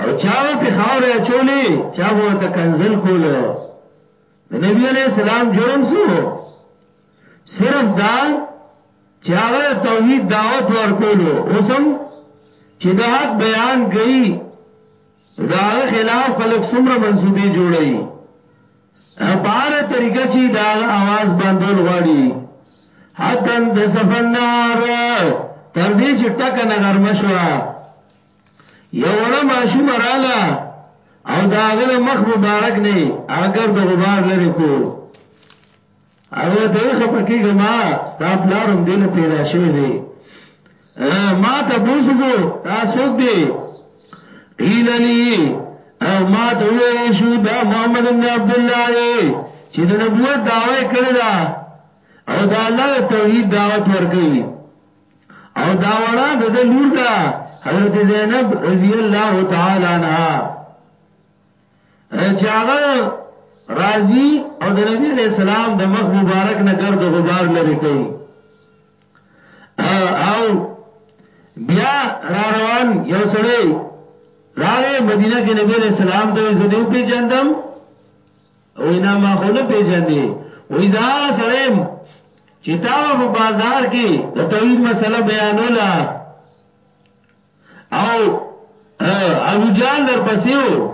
او چاو په خاورې اچولې چا ورته کنزل کولو د نبی علی السلام جرم سو صرف دا چې هغه توحید دعوت ورکولو اوسم چې د حق بیان کوي دا خلاف خلق سمره منسوبي جوړي بار طریقه چې دا आवाज باندې غواړي حتن د سفنار تر دې چې ټک نه غرمشوا یو وړه ماشومه رااله او دا غل مخ مبارک نه اگر د غبار لري کو هغه ته خپکی ګما ستا پلارم دل پیدا شوی دی ما ته بوسګو تاسو دې قیل لی او ما ته ویل شو دا محمد بن عبد الله دی چې د نبوت دعوی کړی دا او دا الله توحید دعوت ورکړي او دا وړه د د لور دا حضرت زینب رضی الله تعالی عنها چې هغه راضی او د نبی علیہ السلام د مخ مبارک نه ګرد غبار لري کوي او بیا را روان یو سړی راغې مدینه کې نبی علیہ السلام ته زدیو پیجندم وای نه ما خو نه پیژندې وای زه هغه سره يم چې تا په بازار کې د توحید مسله بیانولا او ابو جان در پسیو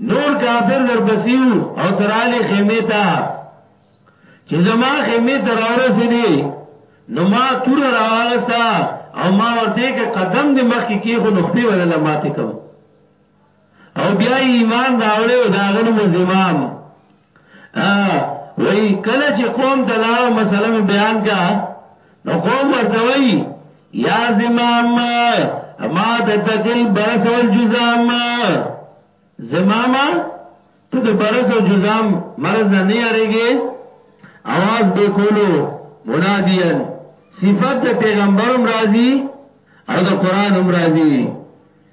نور کافر در پسیو او ترالی خیمه تا چې زما خیمه تر اورسې دي نو ما تور راوغستا او ما ورته کې قدم دې مخ کې خو نخبي ولله ماته کوم او بیا ایمان راوړې او دا غنو مزمام وای کله چې قوم ته لاړو مسله می بیان کا نو قوم ورته وای یا زمام ما ته تکل برس او جزام زماما ته د برس او جزام مرز نه نه یریږي आवाज به کولو منادیان صفات د پیغمبرم راضی او د قران هم راضی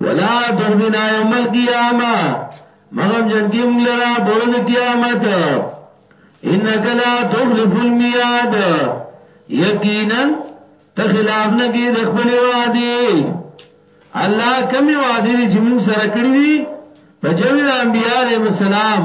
ولا تخزنا یوم القیامه مغم جن کی مونږ لرا برز قیامت انک لا تخلف المیاد یقینا ته خلاف نه کې د خپل وادي الله کم وادي چې مونږ سره کړی دي په جوړ انبیاء علیهم السلام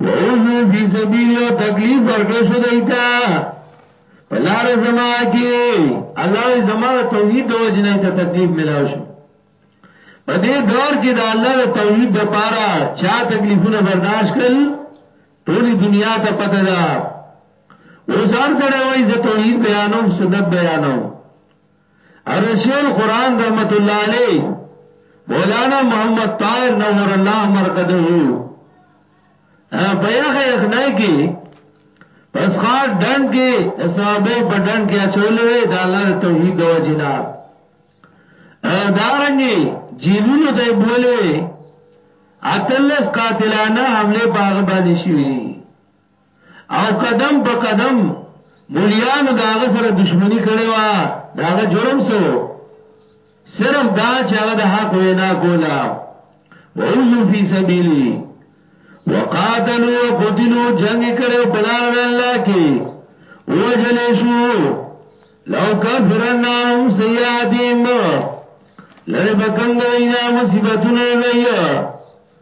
ووزو فی سبیلی او تکلیف ورکړ شو دیتا پلار زما کی الله وی زما د توحید د وجه نه ته تکلیف ملاو شو په دې دور کې د الله د توحید د پاره چا تکلیفونه برداشت کړل ټولې دنیا ته پته ده اوس هر ځای وایي زه توحید بیانوم سنت بیانوم ارشیل قرآن رحمت الله علیه مولانا محمد طاهر نور الله مرقده په یخه یخنای کې پس خار ډند کې صحابه په ډند کې اچولې د الله توحید د وجنا دارنګي جیلونو ته بولې اتلس قاتلانه حمله باغ باندې شوې او قدم په قدم مولیانو دا هغه سره دشمنی کړي وا دا هغه جرم سو صرف دا چې هغه د حق وینا کولا وعوذ فی سبیلی وقاتلوا وقتلوا جنگ کړي په لار د الله کې وجل شو لو کفرناهم سیئاتهم لری بکم دوینا مصیبتونه ویه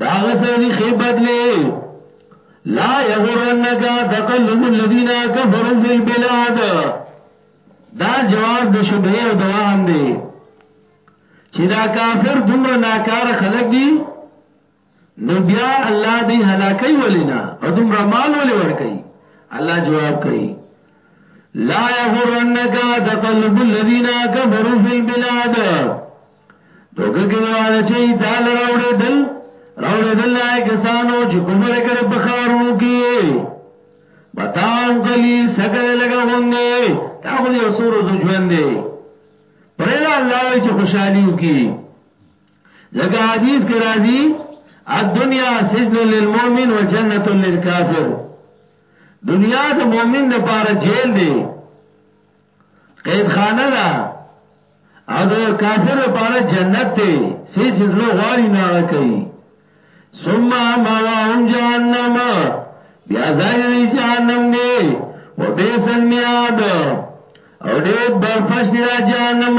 دا غسه دی خې بدلې لا یغرنک تقلب الذین کفروا فی البلاد دا جواب د شبهه او دوام دی چې دا کافر دومره ناکاره خلک دي نو بیا الله دی هلاکي ولینا او دومره مال ولې ور کوي الله جواب کوي لا یغرنک تقلب الذین کفروا فی البلاد دوګه کې واده چې دال راوړې دل راوړې دل آئے کسانو چې کفر کړي په خارونو کې بتاون قلیل سکر لگا غندې تا خو دې وسور زو ژوندې پرې دا الله وي چې خوشحالي وکي ځکه حدیث کې راځي الدنیا سجن للمؤمن وجنت للکافر دنیا د مؤمن لپاره جیل دی قید خانه دا او د کافر لپاره جنت دی سې چې زړه غواړي نه هغه کوي ثم ما وهم جهنم بیا ځای دی جهنم دی و بیس المیاد او دې برفش دی جهنم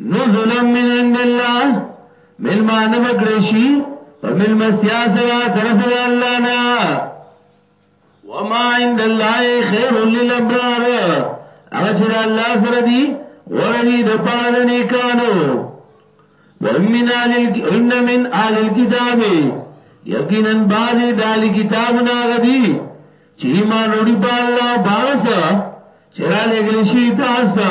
نزلا من عند الله ملمانه بکړی شي په ملمستیا سره طرف د الله نه وما عند الله خير للابرار هغه چې الله سره دی ورني د پاره د نیکانو ومن آل ان من آل الكتاب یقینا بعض د آل کتابنا غدي چې ایمان وروړي په الله باور سره چې را لګل شي تاسو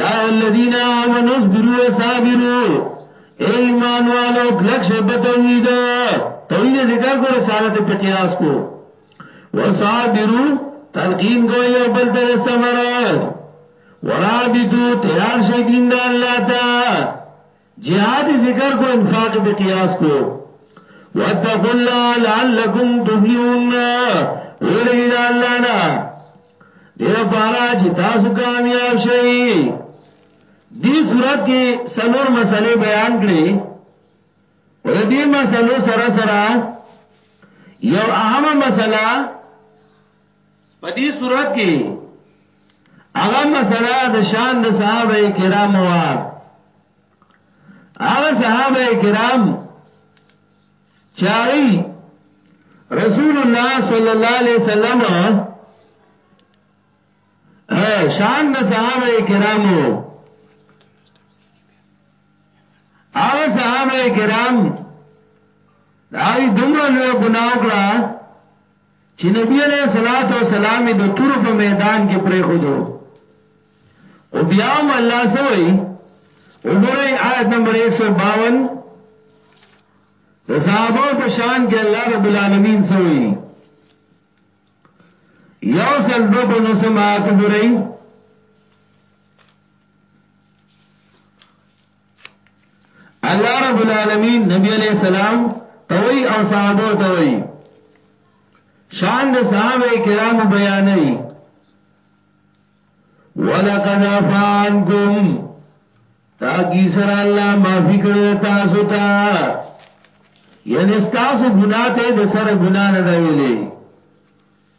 یا الذین آمنوا اصبروا وصابروا اے ایمان والو کلک شی په توحید توحید ذکر کو رسالت په قیاس کو وصابروا تلقین کو یو بل تر صبر ورابطو تیار شي دین د الله ته جهاد ذکر کو انفاق پہ قیاس کو واتقوا الله لعلكم تفلحون اورګی دا الله نه دې بارا چې تاسو کامیاب شئ دې صورت کې سلور مسلې بیان کړې او دې مسلو سره سره یو اهمه مسله په دې صورت کې هغه مسله د شان د صحابه کرام وا هغه صحابه کرام چاغي رسول الله صلی الله علیه وسلم شان د صحابه کرامو هغه صحابه کرام دای دومره له ګناو کړه چې نبی علیه الصلاۃ والسلام د تور په میدان کې پرې خودو او بیا هم الله سوئی وګورئ آیت نمبر 152 د صحابه په شان کې الله رب العالمین سوئی یو سل دو په نو سمات وګورئ الله رب العالمین نبی علیہ السلام توئی او صحابو توئی شان د صحابه کرامو بیانوي ولقد فانکم تاکی سر الله معافی کړو تاسو ته یعنی تاسو ګناه ته د سر ګناه نه دی ویلي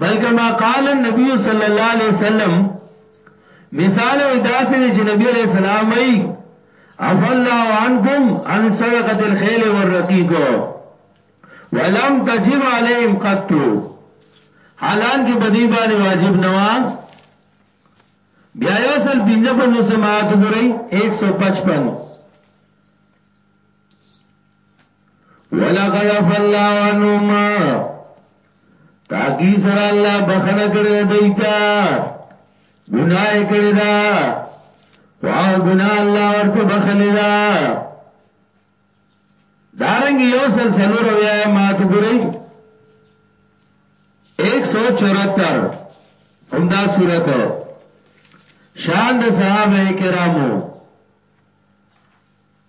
بلکې ما قال النبي صلی الله علیه وسلم مثال اداسه چې نبی علیہ السلام ای اف الله عنکم عن صدقه الخيل والرقيق ولم تجب عليهم قط حالان کې بدی باندې واجب نوا بیا یو سل پنځه په نو سماعت ګورئ 155 ولقد عفا الله عنهم تاکی سر الله بخنه کړی دیتا گناہ کړی دا واو گناہ الله ورته بخلی دا دارنګ یو سلسله رویا ما ته ګورئ 174 همدا صورت شان د صحابه کرامو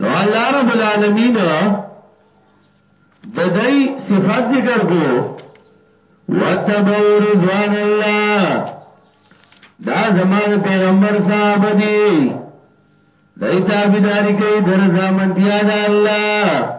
نو الله رب العالمین د دې صفات ذکر کو وتبور رضوان الله دا زمانه پیغمبر صاحب دی دای تابیداری کوي در زامن دی الله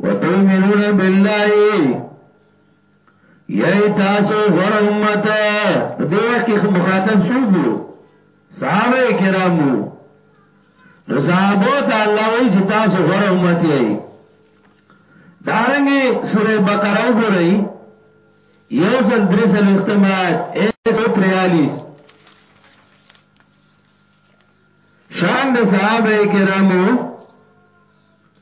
وتؤمنون بالله یی تاسو غره امت دی وخت کې مخاطب سوګو صحابه کرامو نو صحابه ته الله وی چې تاسو غره امت یی دارنګي سوره بقره وګورئ یو سل درسل اختمات 143 شان د صحابه کرامو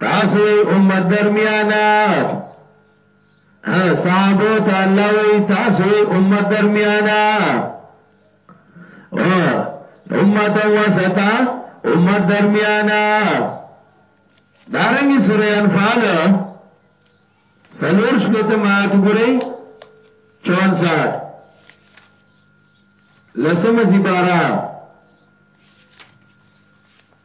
تاسو یو امت درمیانه صحابو ته الله وی تاسو یو امت درمیانه او امت وسطا امت درمیانه دارنګي سورې انفال سلور شپته مات ګورئ 64 لسم زبارا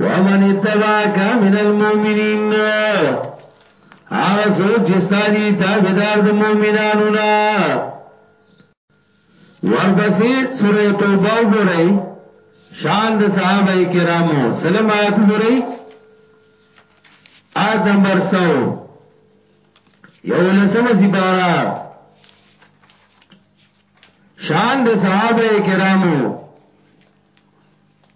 ومن اتباک من المؤمنین هغه څوک چې ستادي تابعدار د مؤمنانو نه ورپسې سوره توبه وګورئ شان د صحابه کرامو سلام آیات وګورئ آیت نمبر 100 یو لسمه سپارا شان د صحابه کرامو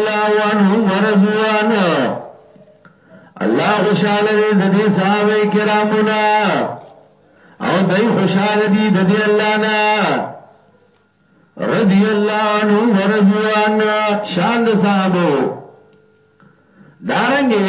الله عنه مرضوان الله خوشاله دې د دې صحابه کرامو نه او دای خوشاله دي د دې الله نه رضی الله عنه مرضوان شان د صحابه دارنګي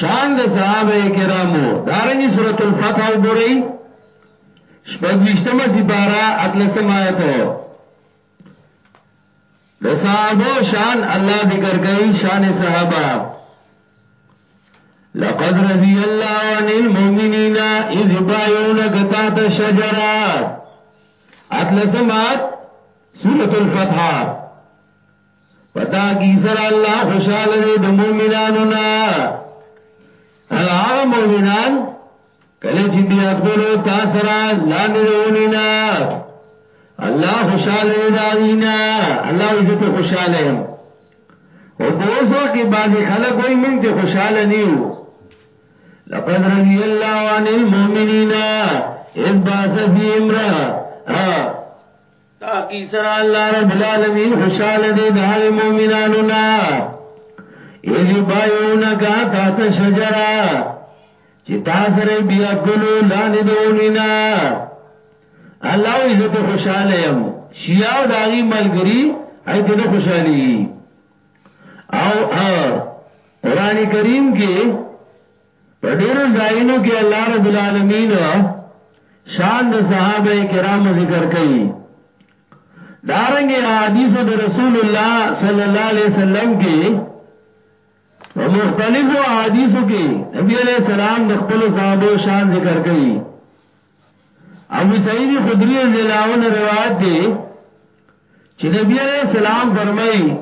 شان د صحابه کرامو دارنګي سورۃ الفتح وګورئ شپږوشتمه سپارا اتلسم آیت د صحابه شان الله ذکر کوي شان صحابه لقد رضي الله عن المؤمنين اذ بايعونك تحت الشجره اتلسمات سورۃ الفتح پدا کی سره الله خوشاله دی د مؤمنانو نه هغه مؤمنان کله چې بیا خپل تا سره لاندې ونی نه الله خوشاله دی دا وینا الله یې ته خوشاله هم او په اوسه کې بعضی خلک وایي مونږ ته خوشاله نه یو لقد رضي الله عن المؤمنين اذ باث فيهم را تاکی سرا اللہ رب العالمین خوشحال دے دہاوی مومنانونا ایزی بایونکا تحت شجرہ چی تاثر بیا گلو لانی دونینا اللہ و عزت خوشحال ایم شیعو داغی ملگری ایت نه خوشحالی او قرآن کریم کې په ډیرو ځایونو کې الله رب العالمین شان د صحابه کرامو ذکر کوي دارنګ حدیث د رسول الله صلی الله علیه وسلم کې په مختلفو حدیثو کې نبی علیہ السلام د خپل صحابه شان ذکر کوي ابو سعید خدری رضی الله عنه روایت دی چې نبی علیہ السلام فرمایي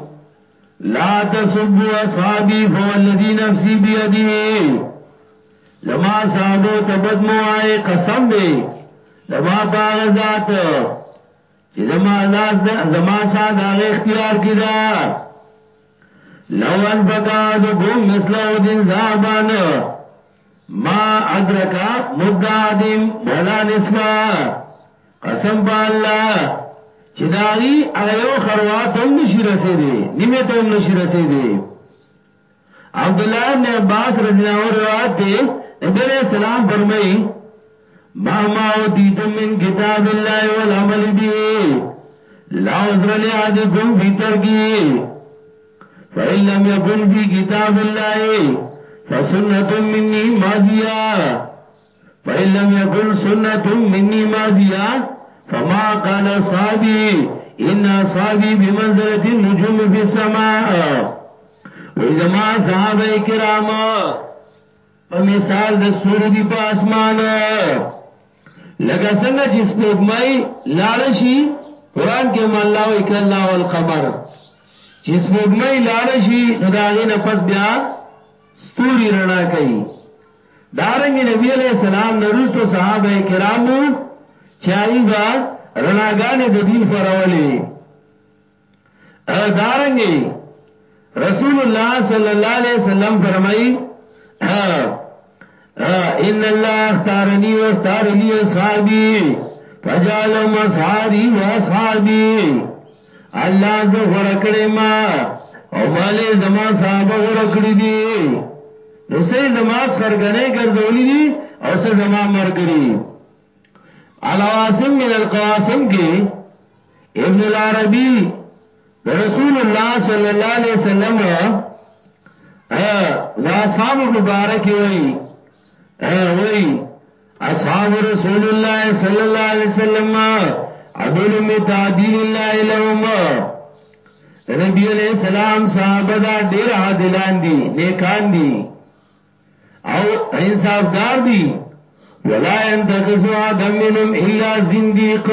لا تسبوا اصحابي فوالذي نفسي بيده زما صحابو تبد مو آئے قسم دی زما باغ ذات چې زما لاس د زما سات هغه اختیار کړه لو ان بقاد بوم مثلو دین زابان ما ادرکا مدعادیم مولا نسبا قسم با اللہ چې داغي هغه یو خروات هم نشي رسیدي نیمه ته هم نشي رسیدي عبد الله بن عباس رضی الله عنه روایت دی نبی علیہ السلام فرمایي مهما اوتیتم من کتاب الله والعمل به لا عذر لعدکم فی ترکی فَإِنْ لَمْ يَكُنْ فِي كِتَابِ اللَّهِ فَسُنَّةٌ مِّنِّي مَاضِيَةٌ فَإِنْ لَمْ يَكُنْ سُنَّةٌ مِّنِّي مَاضِيَةٌ فَمَا قَالَ صَحَابِي إِنَّ صَحَابِي بِمَنْزِلَةِ النُّجُومِ فِي السَّمَاءِ وَإِذَا مَا صَحَابَةِ كِرَامَ په مثال د ستورو دی په اسمان لکه څنګه چې سپوږمۍ لاړ شي قران کې هم الله وی کلا والقمر چې سپوږمۍ لاړ شي نو دا غینه پس بیا ستوري رڼا کوي دارنګ نبی علیہ السلام نرستو صحابه کرامو چایبا رناګانې د دین فرولې او دارنګي رسول الله صلی الله علیه وسلم فرمایي ان الله اختارني واختار لي اصحابي فجعلهم اصحابي واصحابي الله زه غره کړې ما او مالې زما صحابه غره کړې دي نو سه زما سرګنې ګرځولې دي او سه زما مرګري العواصم من القواسم کې ابن العربی رسول الله صلی الله علیه وسلم دا صاحب مبارک وی وی اصحاب رسول الله صلی الله علیه وسلم عدل می تعدیل الله لهم نبی علیہ السلام صحابه دا ډیر عادلان دي نیکان دي او انصافدار دی ولا ينتقصوا آدم منهم الا زنديق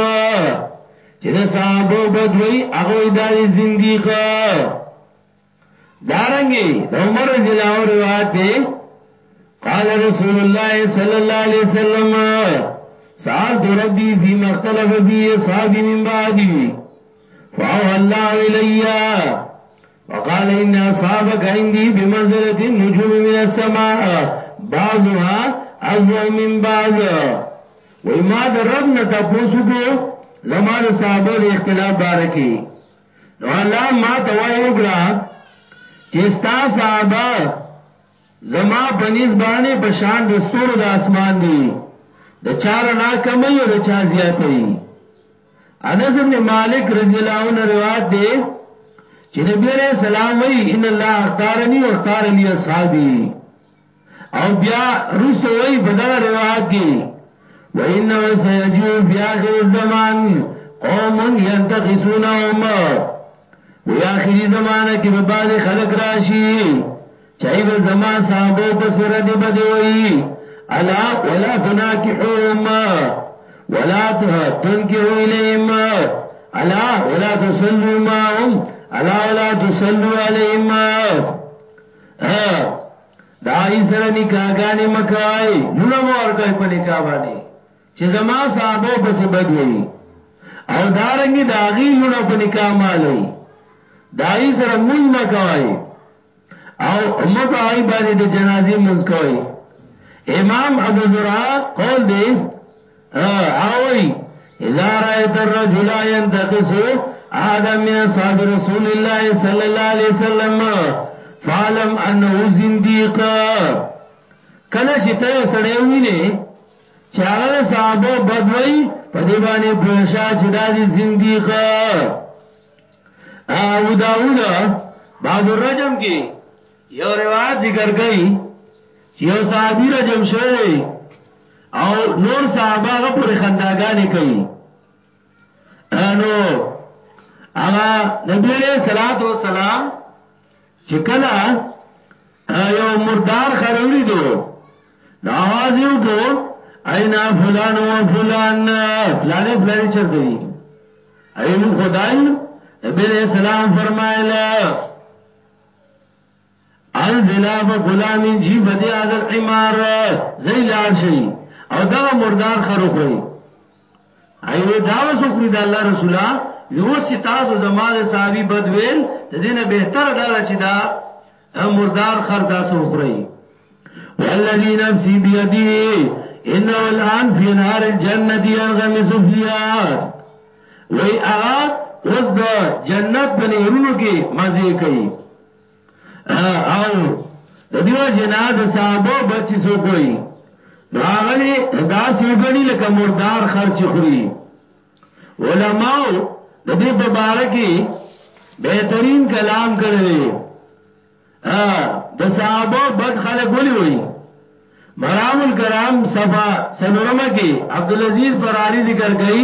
چې دا صحابه بدوي هغه اداري زنديق دارنګي د عمر رضی الله عنه روایت دی قال رسول الله صلى الله عليه وسلم سال تو ربي في مختلف فيه صحابي من بعدي فاو الله اليه وقال ان اصابك عندي بمنزله النجوم من السماء بعضها ازو من بعض وای ما د رب نه تاسو کو زما د صحابه د اختلاف بارکی نو الله ما توای وګړه چې ستا صحابه زما پنځ باندې په شان د ستورو د اسمان دی د چار نه کمي او د چا زیاتې انس ابن مالک رضی الله عنه روایت دی چې نبی علیہ السلام وی ان الله اختارنی و اختار لی اصحابی او بیا رستو وی په دغه روایت کې و انه سیجو فی اخر الزمان قوم ينتقصونهم وی اخری زمانہ کې به بعض خلق راشي چای به زما صحابو پس ردی بدی وئی الا ولا تناکحوهم ولا تنکحو الیهم الا ولا تسلو ماهم الا ولا تسلو علیهم دا ای سره نکاګانی مکوای لونه مور کوي په نکاح باندې چې زما صحابو پس بدوي او دارنګي داغي لونه په نکاح مالي دای سره مونږ مکوای او امه په هغه باندې د جنازې منځ کوي امام ابو زرع قول دی اوي اذا رايت الرجل ينتقص آدم من اصحاب رسول الله صلى الله عليه وسلم فعلم انه زنديق کله چې ته سړی وینې چې هغه صحابه بدوي په دې باندې پوښا چې دا دي زنديق او داوود باب الرجم کې یو روایت ذکر کړي چې یو صحابي رجم شوی او نور صحابه هغه پر خنداګانې کوي انو هغه نبی عليه الصلاه والسلام چې کله یو مردار خر ولیدو نو आवाज یو کو اینا فلان و فلان فلانی فلانی چرته دي ایم خدای نبی علیہ السلام فرمایله انزلا فغلام جی فدی هذا الحمار زیلار شي او دا مردار خرو خوري ایوه دا وسوکری د الله رسوله نو چې تاسو زماده صحابي بد ویل د دینه بهتر دا چې دا مردار خر تاسو خوري والذي نفسي بيدي انه الان في نار الجنه ينغمس فيها وی اغا اوس د جنت په نهرونو کې مزه کوي او د دیو جنا د صحابه بچی سو کوئی نو هغه دی دا سیوګنی لکه مردار خرچ خوري علماء د دې په باره کې بهترین کلام کړی ا د صحابه بد خلک ولي وي مرام الکرام صفا سنورمه کې عبد العزيز فراری ذکر کړي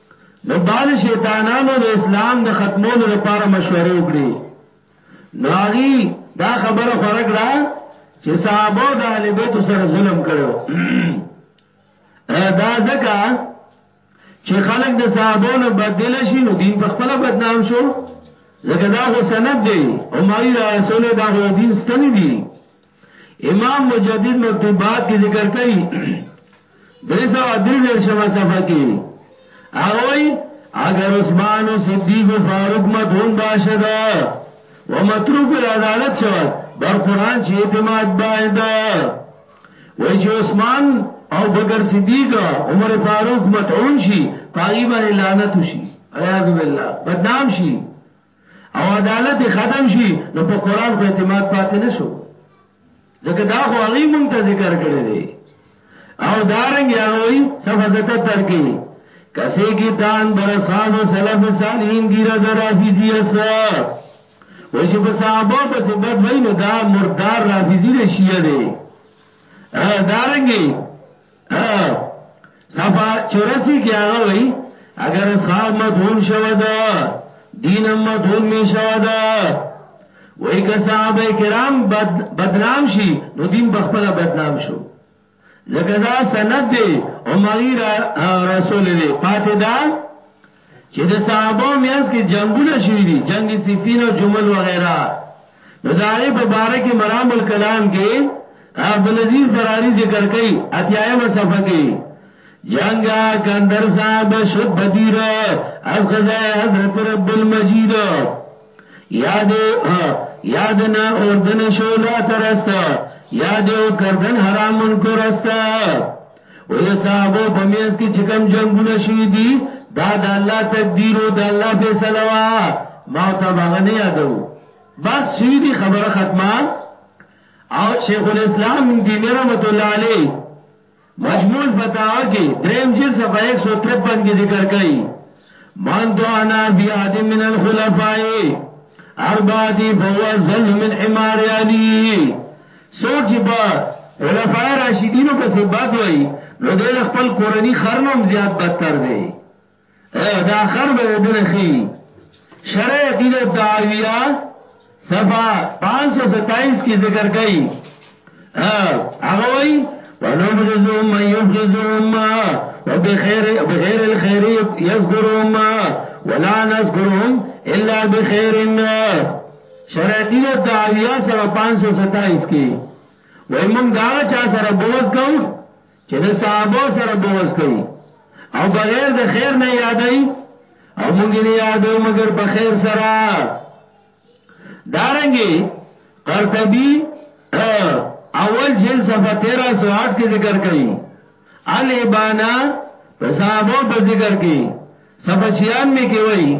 نو بعض شیطانانو د اسلام د ختمولو لپاره مشوره وکړي نو هغه دا خبره خورا کړه چې صحابه د اهل بیت سره ظلم کړو دا ځکه چې خلک د صحابه نه بدل شي نو دین په خپل بدنام شو ځکه دا خو سند دی او مایي رسول دا خو دین ستنی دی امام مجدد مکتوبات کی ذکر کئی دریسا و دری درشما صفحہ کی اغوی اگر عثمان و صدیق و فاروق مدون باشد و متروک و عدالت شود بر قرآن چی اعتماد باید وی چی عثمان او بکر صدیق عمر فاروق متعون شي پاغي باندې لعنت شي عیاذ بالله بدنام شي او عدالت ختم شي نو په قران خو اعتماد پاتې نشو ځکه دا خو هغه مونږ ته ذکر کړی دی او دارنګ هغه وی صفه 77 کې کسې کې دان بر صاحب سلف صالحین ګیر در حافظی اس وای چې په صحابه پس بد وای نه دا مردار رافضی دی شیعه دی دارنګي صفا چورسی کی آغا وئی اگر اصحاب مدهون شودا دینم مدهون می شودا وئی که صحابه کرام بد بدنام شي نو دین بخپله بدنام شو زکه دا سند دی او مغیر رسول دی پاتې دا چې د صحابه مینس کې جنگونه شوی دي جنگ سفین او جمل وغیرہ نو دا غي په باره کې مرام الکلام کې عبد العزيز دراري ذکر کوي اتیایمه صفحه کې جنگا کندر صاحب شد بدیر از غزای حضرت رب المجید یاد یاد نه اردن شولا ترست یاد او کردن حرامن کو رستا او د صحابه په میاس کې چې کم جنگونه شوي دي دا د الله تقدیر او د الله فیصله وا ما ته باغ نه یادو بس شوي دي خبره ختمه او شیخ الاسلام ابن تیمیه رحمۃ اللہ علیہ مجموع الفتاوا کې دریم جلد صفحه 153 کې ذکر کړي من دعنا فی عهد من الخلفاء اربعه فهو ذل من حمار علی څوک چې په خلفای راشدینو پسې بد وای نو د خپل کورنی خرنوم زیات بدتر دی دا خر به ودنه خي شرع عقیده دعویہ صفحه 527 کې ذکر کړي هغه وای ونبغزهم من يبغزهم وبخير بخير الخير يذكرهم ولا نذكرهم الا بخير شرعی د دعویه سره 527 کې وای موږ دا چا سره بغض کوو چې د صحابه سره بغض کوي او بغیر د خیر نه یادای او موږ نه یادو مگر په خیر سره دارنګي قرطبي اول جن صفحه 1308 کې ذکر کړي الابانا په صحابه په ذکر کې سبچیان می کې وای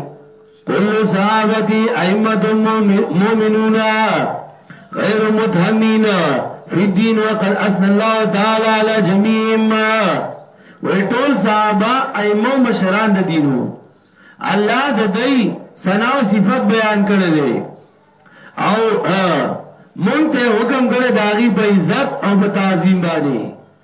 کل صحابتی ائمه مومنون غیر متهمین فی الدین وقد اثنى الله تعالی علی جميعهم وی ټول صحابه ائمه مشران د دینو الله د دای ثنا او صفت بیان کړی دی او مونږ ته حکم کړی داغي په عزت او په تعظیم باندې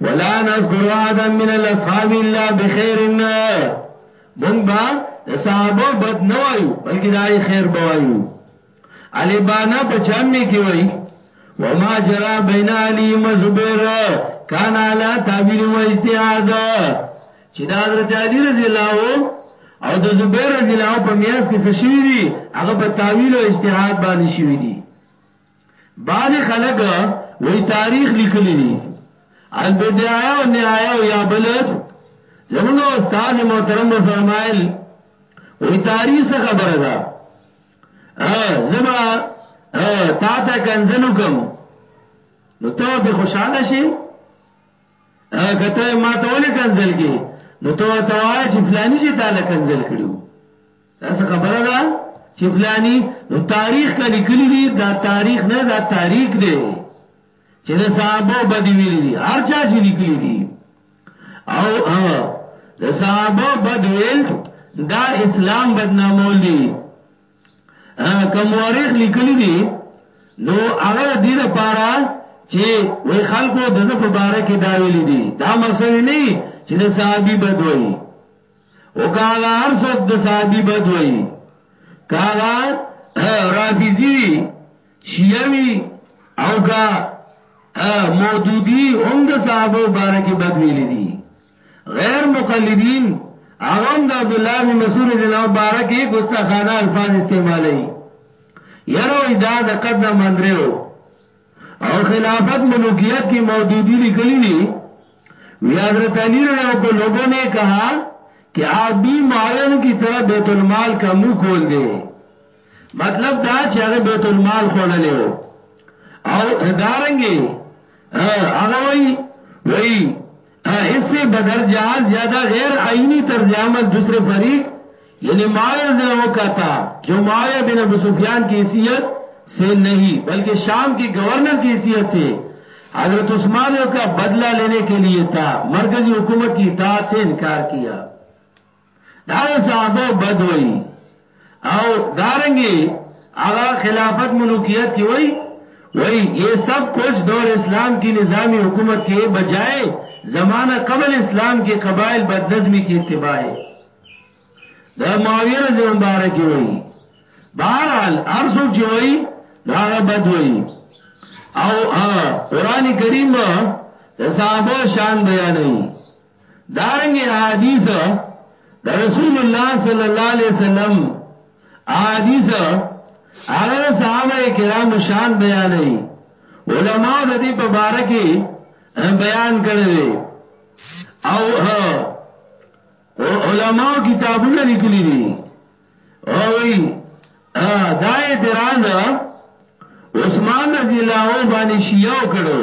ولا نذكر احدا من الاصحاب الا بخير مونږ با صحابه بد نه وایو بلکې دای خیر بوایو علی بانا په چامه کې وای وما جرى بين علي مزبر كان على تعبير و اجتهاد چې د حضرت علي رضی الله او د زبیر رضی الله په میاس کې څه شوی دی هغه په تعویل او اجتهاد باندې شوی دی بعضی خلق وی تاریخ لیکلی دی البدایه و نهایه و یا بلد زمونږ استاد محترم فرمایل وی تاریخ څه خبره ده زبا تا ته کنزلو کم نو ته به خوشاله شي کته ما ته ولې کنزل کې نو ته توای چې فلانی چې تعالی کنزل کړو دا څه خبره ده چې فلانی نو تاریخ کې لیکلي دي دا تاریخ نه دا تاریخ دی چې د صحابه بدی ویلي دي هر چا چې لیکلي دي او د صحابه بد ویل دا اسلام بدنامول دي کوم مورخ لیکلي دي نو هغه دې لپاره چې وای خلکو دغه په باره کې دا ویلي دي دا مسئله نه چې د صحابي بد وایي او کاغا هر څوک د صحابي بد وای کاغا رافضی وی شیعوی او کا مودودی هم د صحابه مبارک بد ویل دي غیر مقلدین هغه د عبد الله بن مسعود رضی الله مبارک ګستاخانه الفاظ استعمالي یره وای دا د قدم اندرو او خلافت ملوکیت کی مودودی لکلی دی وی حضرت علی رضی اللہ کو لوگوں نے کہا کہ آپ بھی معاون کی طرح بیت المال کا منہ کھول دے مطلب دا چې هغه بیت المال خوړلې او دارنګي هغه وی وی اس سے بدر جہاز زیادہ غیر آئینی طرز عمل دوسرے فریق یعنی وہ کہتا جو معاویہ بن ابو سفیان کی حیثیت سے نہیں بلکہ شام کی گورنر کی حیثیت سے حضرت عثمان کا بدلہ لینے کے لیے تھا مرکزی حکومت کی اطاعت سے انکار کیا دا صحابه بد وای او دارنګي هغه خلافت ملوکیت کی وای وای یہ سب کچھ دور اسلام کی نظامی حکومت کے بجائے زمانہ قبل اسلام کی قبائل بدنظمی کی اتباع ہے دا معاویه رضی مبارک وای بہرحال هر څوک چې وای دا بد وای او قران کریم د صحابه شان بیانوي دارنګ احادیث د رسول الله صلی الله علیه وسلم احادیث هغه صحابه کرام شان بیانې علماء د دې په باره کې بیان کړی دی او علماء کتابونه لیکلي دي او وی دا اعتراض عثمان رضی الله عنه باندې شیعو کړو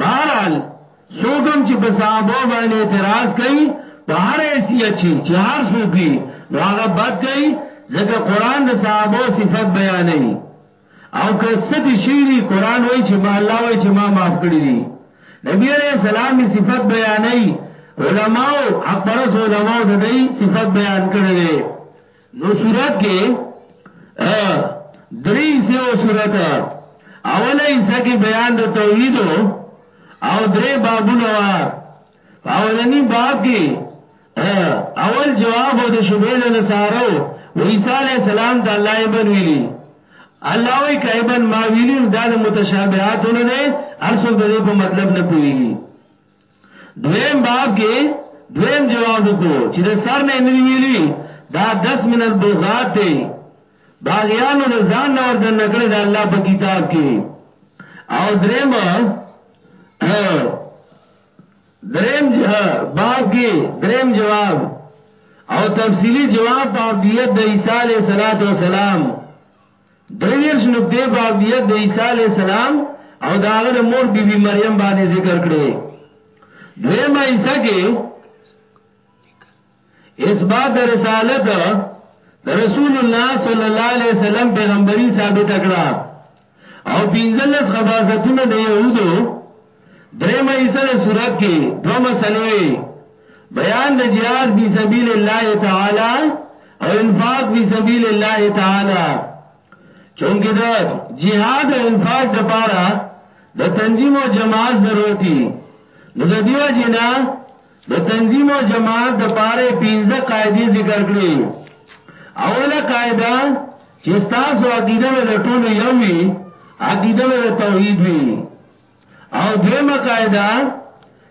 بهرحال سوګم چې په صحابه باندې اعتراض کوي په هر حیثیت چې چې هر سوګي راغه بد کوي ځکه قران د صحابه صفات بیانوي او که ست شیری قران وای چې ما الله وای چې ما معاف کړی دي نبی علیہ السلام صفات بیانوي علماو حق پرس علماو د دې صفات بیان کړي نو صورت کې درې حصے او صورت اوله حصہ کې بیان د توحید او درې بابونه وا اولنی باب کې اول جواب او د شبهه د نصارو و عیسی علی السلام د الله ابن ویلی الله وی کایبن ما ویلی دا د متشابهاتونه ده ارسل د دې په مطلب نه پوي دویم باب کې دویم جواب وکړو چې د سر نه نری ویلی دا 10 من البغات دی باغیانو د ځان نور د نکړه د الله په کتاب کې او دریم دریم باب کې دریم جواب او تفصیلی جواب په عبدیت د عیسی علیه السلام درې دېرش نکتې بابیت د عیسی علیه السلام او د هغه د مور بیبي مریم باندې ذکر کړې دویمه حصہ کې اثبات د رسالت د رسول الله صلی الله علیه وسلم پیغمبري ثابت کړه او پنځلس خباستونه د يهودو درېمه حصہ د صورت کې دوه مسلې وي بیان د جهاد فی سبیل الله تعالی او انفاق فی سبیل الله تعالی چونګې د جهاد او انفاق د پاره د تنظیم او جماعت ضرورت دي نو د دیو جنا د تنظیم او جماعت د پاره 15 قاعده ذکر کړې اوله قاعده چې تاسو عقیده له ټولو یو وي عقیده له توحید وي او دیمه قاعده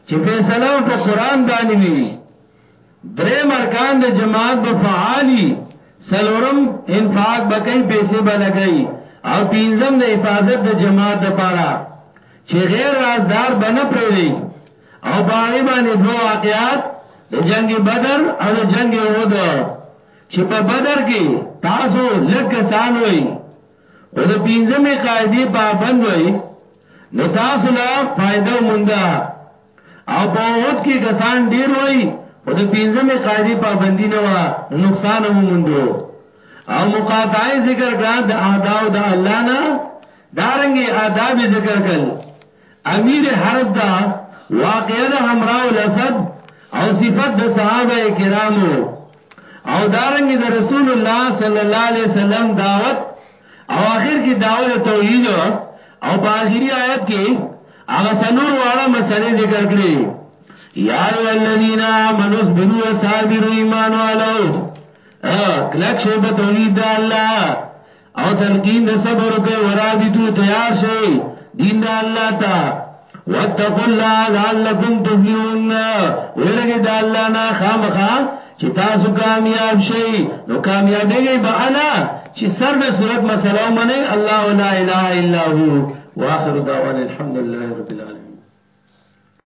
چې فیصله په قران باندې وي درې مرکان د جماعت به فعالی سلورم انفاق بکې پیسې به لګي او پینځم د حفاظت د جماعت لپاره چې غیر رازدار بنه پرې او باغی باندې دوه واقعات د جنگ بدر او د جنگ احد چې په بدر کې تاسو لکه سان وي او د پنځمې قاعدې پابند وای نو تاسو لا فائدہ موندا او په وخت کې کسان ډیر وای او د پنځمې قاعدې پابندی نه و نو نقصان مو موندو او مقاطعه ذکر کړه د اعداء د الله نه دارنګي آداب ذکر کړل امیر حرب دا واقعا د حمراء الاسد او صفت د صحابه کرامو او دارنګ د رسول الله صلی الله علیه وسلم دعوت او اخر کې دعوت توحید او په اخیری آیت کې هغه سلور واړه مسلې ذکر کړې یا ایو الذین آمنوا اصبروا وصابروا ایمان والو کلک شی په توحید الله او تلقین د صبر کوي ورابطو تیار شي دین د الله ته واتقوا الله لعلکم تفلحون ویرګه د الله نه خامخا چې تاسو کامیاب شئ نو کامیابیږئ به انا چې سر د صورت مسله ومنئ الله لا اله الا هو واخر دعوانا الحمدلله رب العالمین